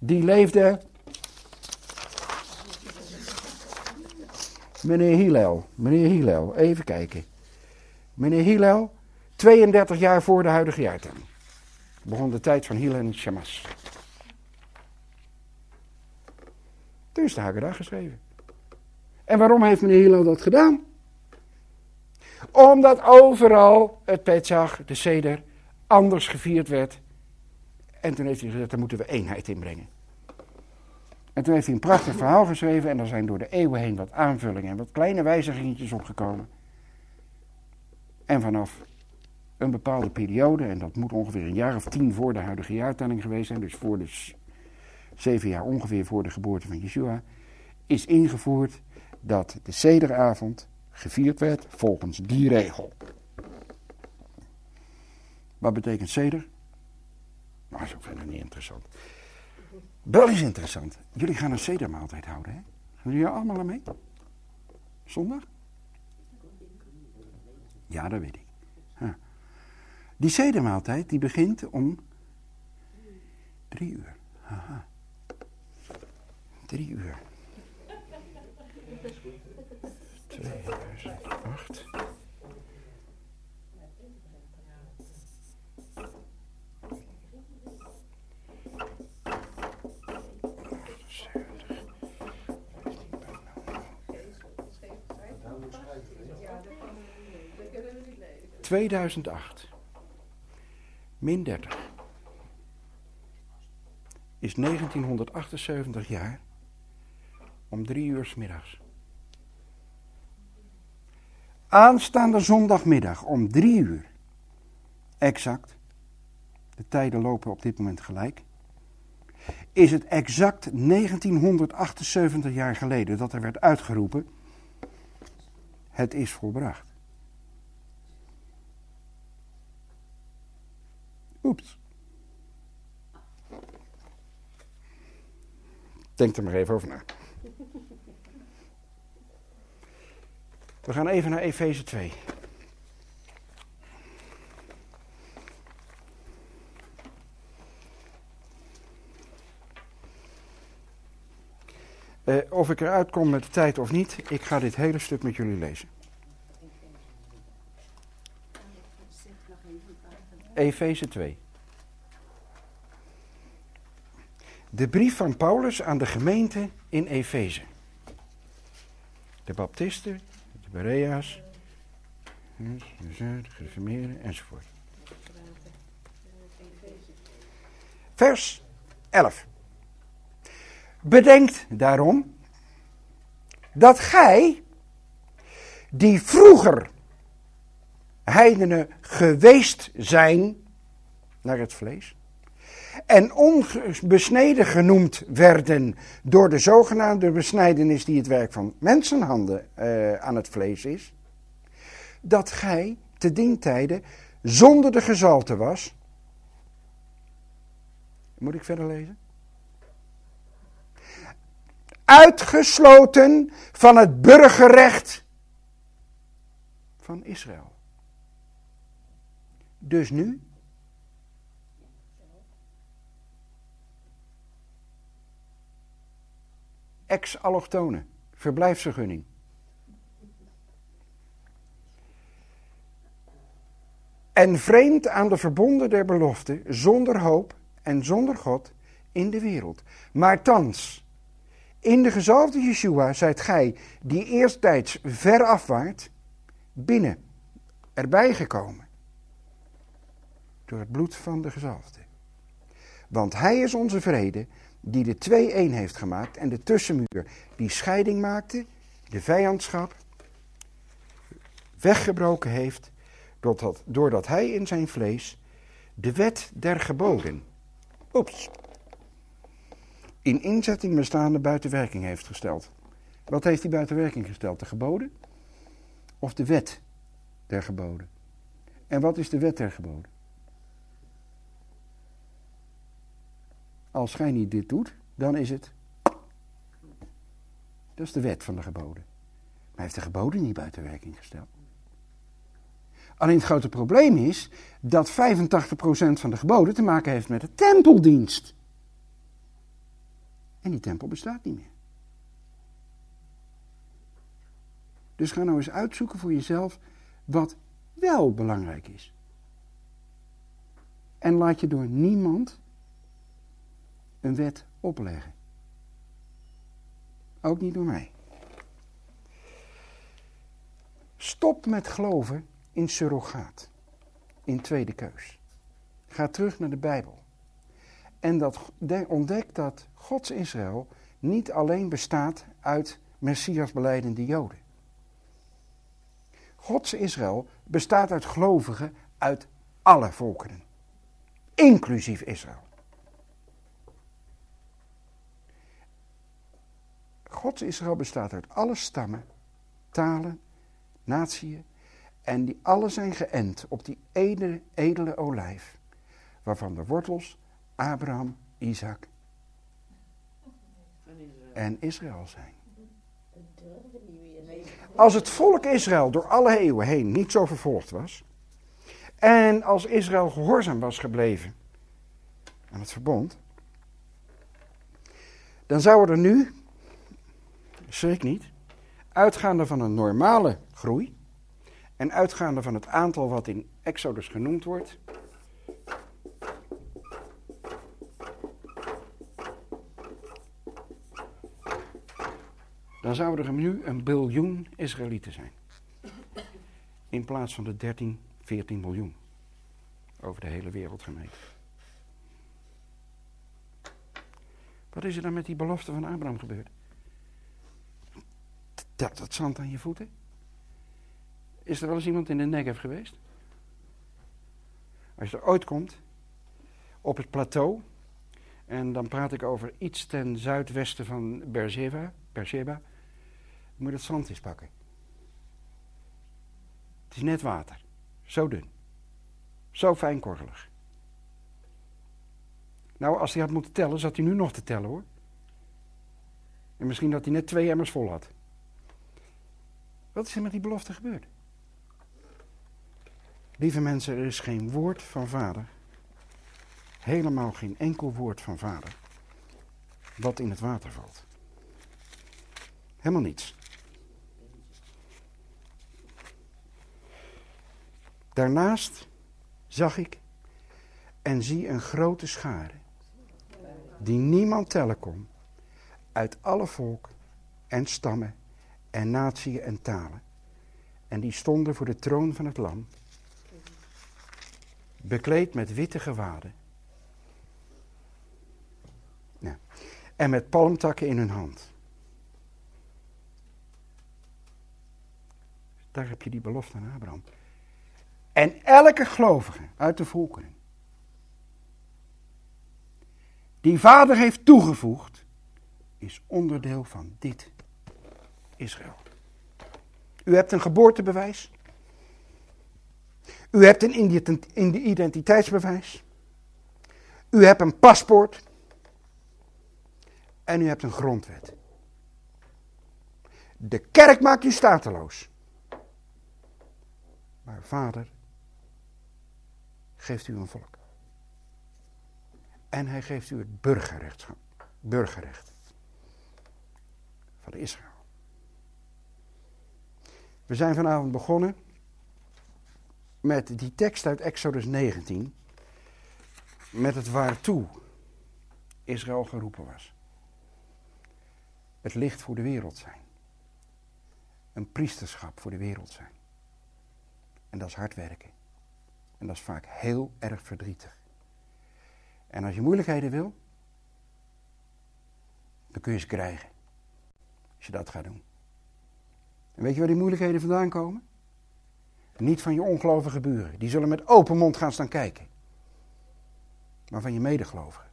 Die leefde. Meneer Hillel, meneer Hillel, even kijken. Meneer Hillel, 32 jaar voor de huidige jaartelling. Begon de tijd van Hillel en Shamas. Is de Haggadah geschreven. En waarom heeft meneer Hillel dat gedaan? Omdat overal het Pesach, de Seder, anders gevierd werd. En toen heeft hij gezegd, daar moeten we eenheid in brengen. En toen heeft hij een prachtig verhaal geschreven. En er zijn door de eeuwen heen wat aanvullingen en wat kleine wijzigingetjes opgekomen. En vanaf een bepaalde periode, en dat moet ongeveer een jaar of tien voor de huidige jaartelling geweest zijn, dus voor de zeven jaar ongeveer voor de geboorte van Yeshua, is ingevoerd dat de sederavond gevierd werd volgens die regel. Wat betekent seder? Nou, dat is ook verder niet interessant. Wel is interessant. Jullie gaan een sedermaaltijd houden, hè? Gaan jullie allemaal aan mee? Zondag? Ja, dat weet ik. Die sedermaaltijd die begint om drie uur. Aha. Drie uur. 2008. ...2008... ...min 30... ...is 1978 jaar... ...om drie uur s middags... Aanstaande zondagmiddag om drie uur. Exact. De tijden lopen op dit moment gelijk. Is het exact 1978 jaar geleden dat er werd uitgeroepen. Het is volbracht. Oeps. Denk er maar even over na. We gaan even naar Efeze 2. Uh, of ik eruit kom met de tijd of niet, ik ga dit hele stuk met jullie lezen. Efeze 2. De brief van Paulus aan de gemeente in Efeze. De baptisten, de Berea's, de gereformeerden enzovoort. Vers 11. Bedenkt daarom dat gij, die vroeger heidenen geweest zijn naar het vlees, en onbesneden genoemd werden door de zogenaamde besnijdenis die het werk van mensenhanden uh, aan het vlees is, dat gij te dien tijde zonder de gezalte was. Moet ik verder lezen? Uitgesloten van het burgerrecht van Israël. Dus nu ex-allochtonen, verblijfsvergunning. En vreemd aan de verbonden der belofte, zonder hoop en zonder God in de wereld. Maar thans, in de gezalfde Yeshua zijt gij, die eersttijds ver afwaart, binnen erbij gekomen. Door het bloed van de gezalfde. Want hij is onze vrede die de twee één heeft gemaakt en de tussenmuur die scheiding maakte, de vijandschap, weggebroken heeft, doordat, doordat hij in zijn vlees de wet der geboden, oeps, in inzetting bestaande buiten werking heeft gesteld. Wat heeft hij buiten werking gesteld? De geboden of de wet der geboden? En wat is de wet der geboden? Als gij niet dit doet, dan is het. Dat is de wet van de geboden. Maar hij heeft de geboden niet buiten werking gesteld. Alleen het grote probleem is dat 85% van de geboden te maken heeft met de tempeldienst. En die tempel bestaat niet meer. Dus ga nou eens uitzoeken voor jezelf wat wel belangrijk is. En laat je door niemand een wet opleggen. Ook niet door mij. Stop met geloven in surrogaat. In tweede keus. Ga terug naar de Bijbel. En dat, ontdek dat Gods Israël niet alleen bestaat uit Messias beleidende Joden. Gods Israël bestaat uit gelovigen uit alle volkeren. Inclusief Israël. Gods Israël bestaat uit alle stammen, talen, natieën. En die alle zijn geënt op die edele, edele olijf. Waarvan de wortels Abraham, Isaac en Israël zijn. Als het volk Israël door alle eeuwen heen niet zo vervolgd was. En als Israël gehoorzaam was gebleven aan het verbond. Dan zou er nu schrik niet, uitgaande van een normale groei en uitgaande van het aantal wat in Exodus genoemd wordt, dan zouden er nu een biljoen Israëlieten zijn. In plaats van de 13, 14 miljoen over de hele wereld gemeten. Wat is er dan met die belofte van Abraham gebeurd? Dat, dat zand aan je voeten? Is er wel eens iemand in de Negev geweest? Als je er ooit komt, op het plateau, en dan praat ik over iets ten zuidwesten van Beersheba, Beersheba moet je dat zand eens pakken. Het is net water, zo dun, zo fijnkorrelig. Nou, als hij had moeten tellen, zat hij nu nog te tellen hoor. En misschien dat hij net twee emmers vol had. Wat is er met die belofte gebeurd? Lieve mensen, er is geen woord van vader. Helemaal geen enkel woord van vader. Wat in het water valt. Helemaal niets. Daarnaast zag ik en zie een grote schare, die niemand tellen kon, uit alle volk en stammen en natieën en talen. En die stonden voor de troon van het lam, bekleed met witte gewaden. En met palmtakken in hun hand. Daar heb je die belofte aan Abraham. En elke gelovige uit de volkeren, die vader heeft toegevoegd, is onderdeel van dit Israël. U hebt een geboortebewijs. U hebt een identiteitsbewijs. U hebt een paspoort. En u hebt een grondwet. De kerk maakt u stateloos. Maar vader geeft u een volk. En hij geeft u het burgerrecht. Burgerrecht. Van Israël. We zijn vanavond begonnen met die tekst uit Exodus 19. Met het waartoe Israël geroepen was. Het licht voor de wereld zijn. Een priesterschap voor de wereld zijn. En dat is hard werken. En dat is vaak heel erg verdrietig. En als je moeilijkheden wil, dan kun je ze krijgen. Als je dat gaat doen. En weet je waar die moeilijkheden vandaan komen? Niet van je ongelovige buren. Die zullen met open mond gaan staan kijken. Maar van je medegelovigen.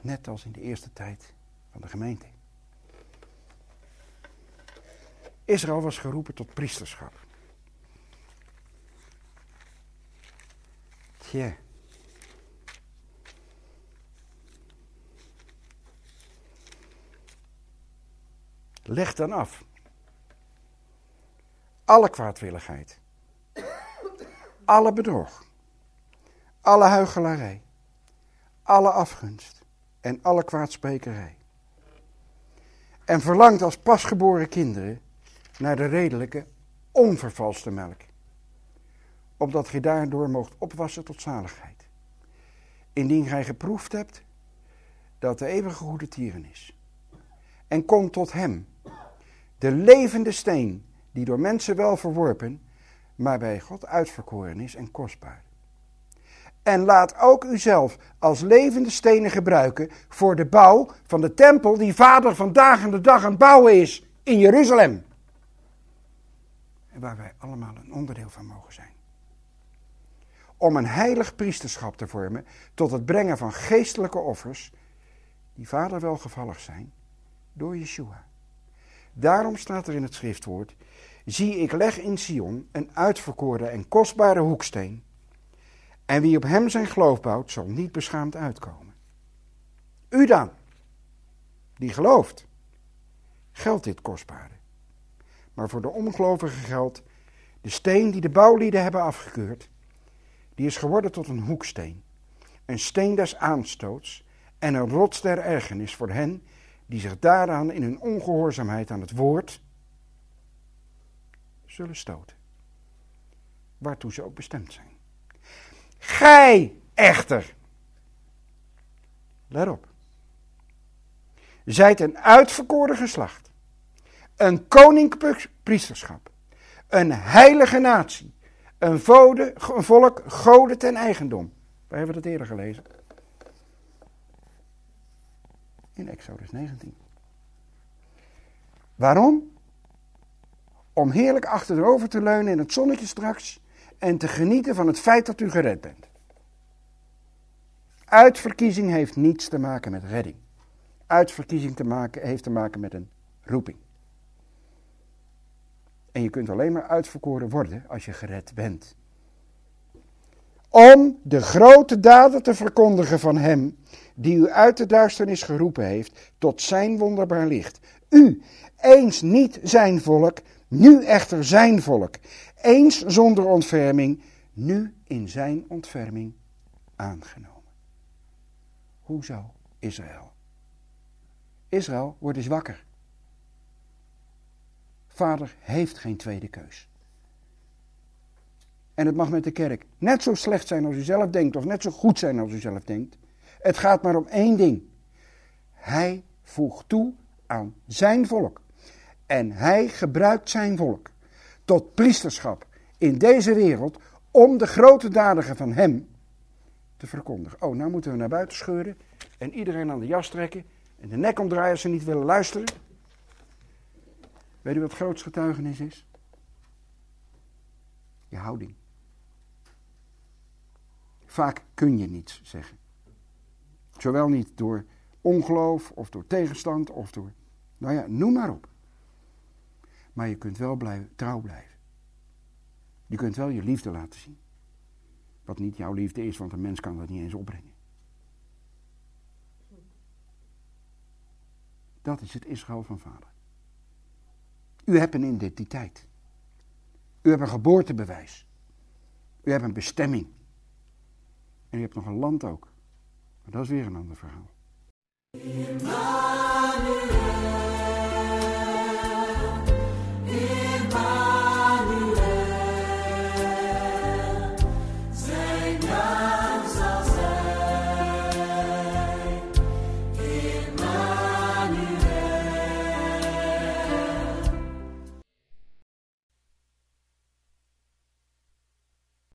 Net als in de eerste tijd van de gemeente. Israël was geroepen tot priesterschap. Tja. Leg dan af. Alle kwaadwilligheid. Alle bedrog. Alle huichelarij. Alle afgunst. En alle kwaadsprekerij. En verlangt als pasgeboren kinderen naar de redelijke, onvervalste melk. Opdat gij daardoor moogt opwassen tot zaligheid. Indien gij geproefd hebt dat de eeuwige goede tieren is. En kom tot hem, de levende steen, die door mensen wel verworpen, maar bij God uitverkoren is en kostbaar. En laat ook uzelf als levende stenen gebruiken voor de bouw van de tempel die vader vandaag en de dag aan het bouwen is in Jeruzalem. En waar wij allemaal een onderdeel van mogen zijn. Om een heilig priesterschap te vormen tot het brengen van geestelijke offers die vader welgevallig zijn door Yeshua. Daarom staat er in het schriftwoord: Zie, ik leg in Sion een uitverkoren en kostbare hoeksteen. En wie op hem zijn geloof bouwt, zal niet beschaamd uitkomen. U dan, die gelooft, geldt dit kostbare. Maar voor de ongelovigen geldt, de steen die de bouwlieden hebben afgekeurd, die is geworden tot een hoeksteen. Een steen des aanstoots en een rots der ergernis voor hen die zich daaraan in hun ongehoorzaamheid aan het woord zullen stoten. Waartoe ze ook bestemd zijn. Gij echter, let op, zijt een uitverkoren geslacht, een koninklijk priesterschap, een heilige natie, een, vode, volk goden ten eigendom. We hebben het eerder gelezen in Exodus 19. Waarom? Om heerlijk achterover te leunen in het zonnetje straks en te genieten van het feit dat u gered bent. Uitverkiezing heeft niets te maken met redding. Uitverkiezing te maken, heeft te maken met een roeping. En je kunt alleen maar uitverkoren worden als je gered bent. Om de grote daden te verkondigen van Hem die u uit de duisternis geroepen heeft tot zijn wonderbaar licht. U, eens niet zijn volk, nu echter zijn volk. Eens zonder ontferming, nu in zijn ontferming aangenomen. Hoezo Israël? Israël wordt eens wakker. Vader heeft geen tweede keus. En het mag met de kerk net zo slecht zijn als u zelf denkt, of net zo goed zijn als u zelf denkt. Het gaat maar om één ding. Hij voegt toe aan zijn volk. En hij gebruikt zijn volk tot priesterschap in deze wereld om de grote dadigen van hem te verkondigen. Oh, nou moeten we naar buiten scheuren en iedereen aan de jas trekken en de nek omdraaien als ze niet willen luisteren. Weet u wat grootste getuigenis is? Je houding. Vaak kun je niets zeggen. Zowel niet door ongeloof of door tegenstand of door, nou ja, noem maar op. Maar je kunt wel blijven, trouw blijven. Je kunt wel je liefde laten zien. Wat niet jouw liefde is, want een mens kan dat niet eens opbrengen. Dat is het Israël van vader. U hebt een identiteit. U hebt een geboortebewijs. U hebt een bestemming. En u hebt nog een land ook. Maar dat is weer een ander verhaal.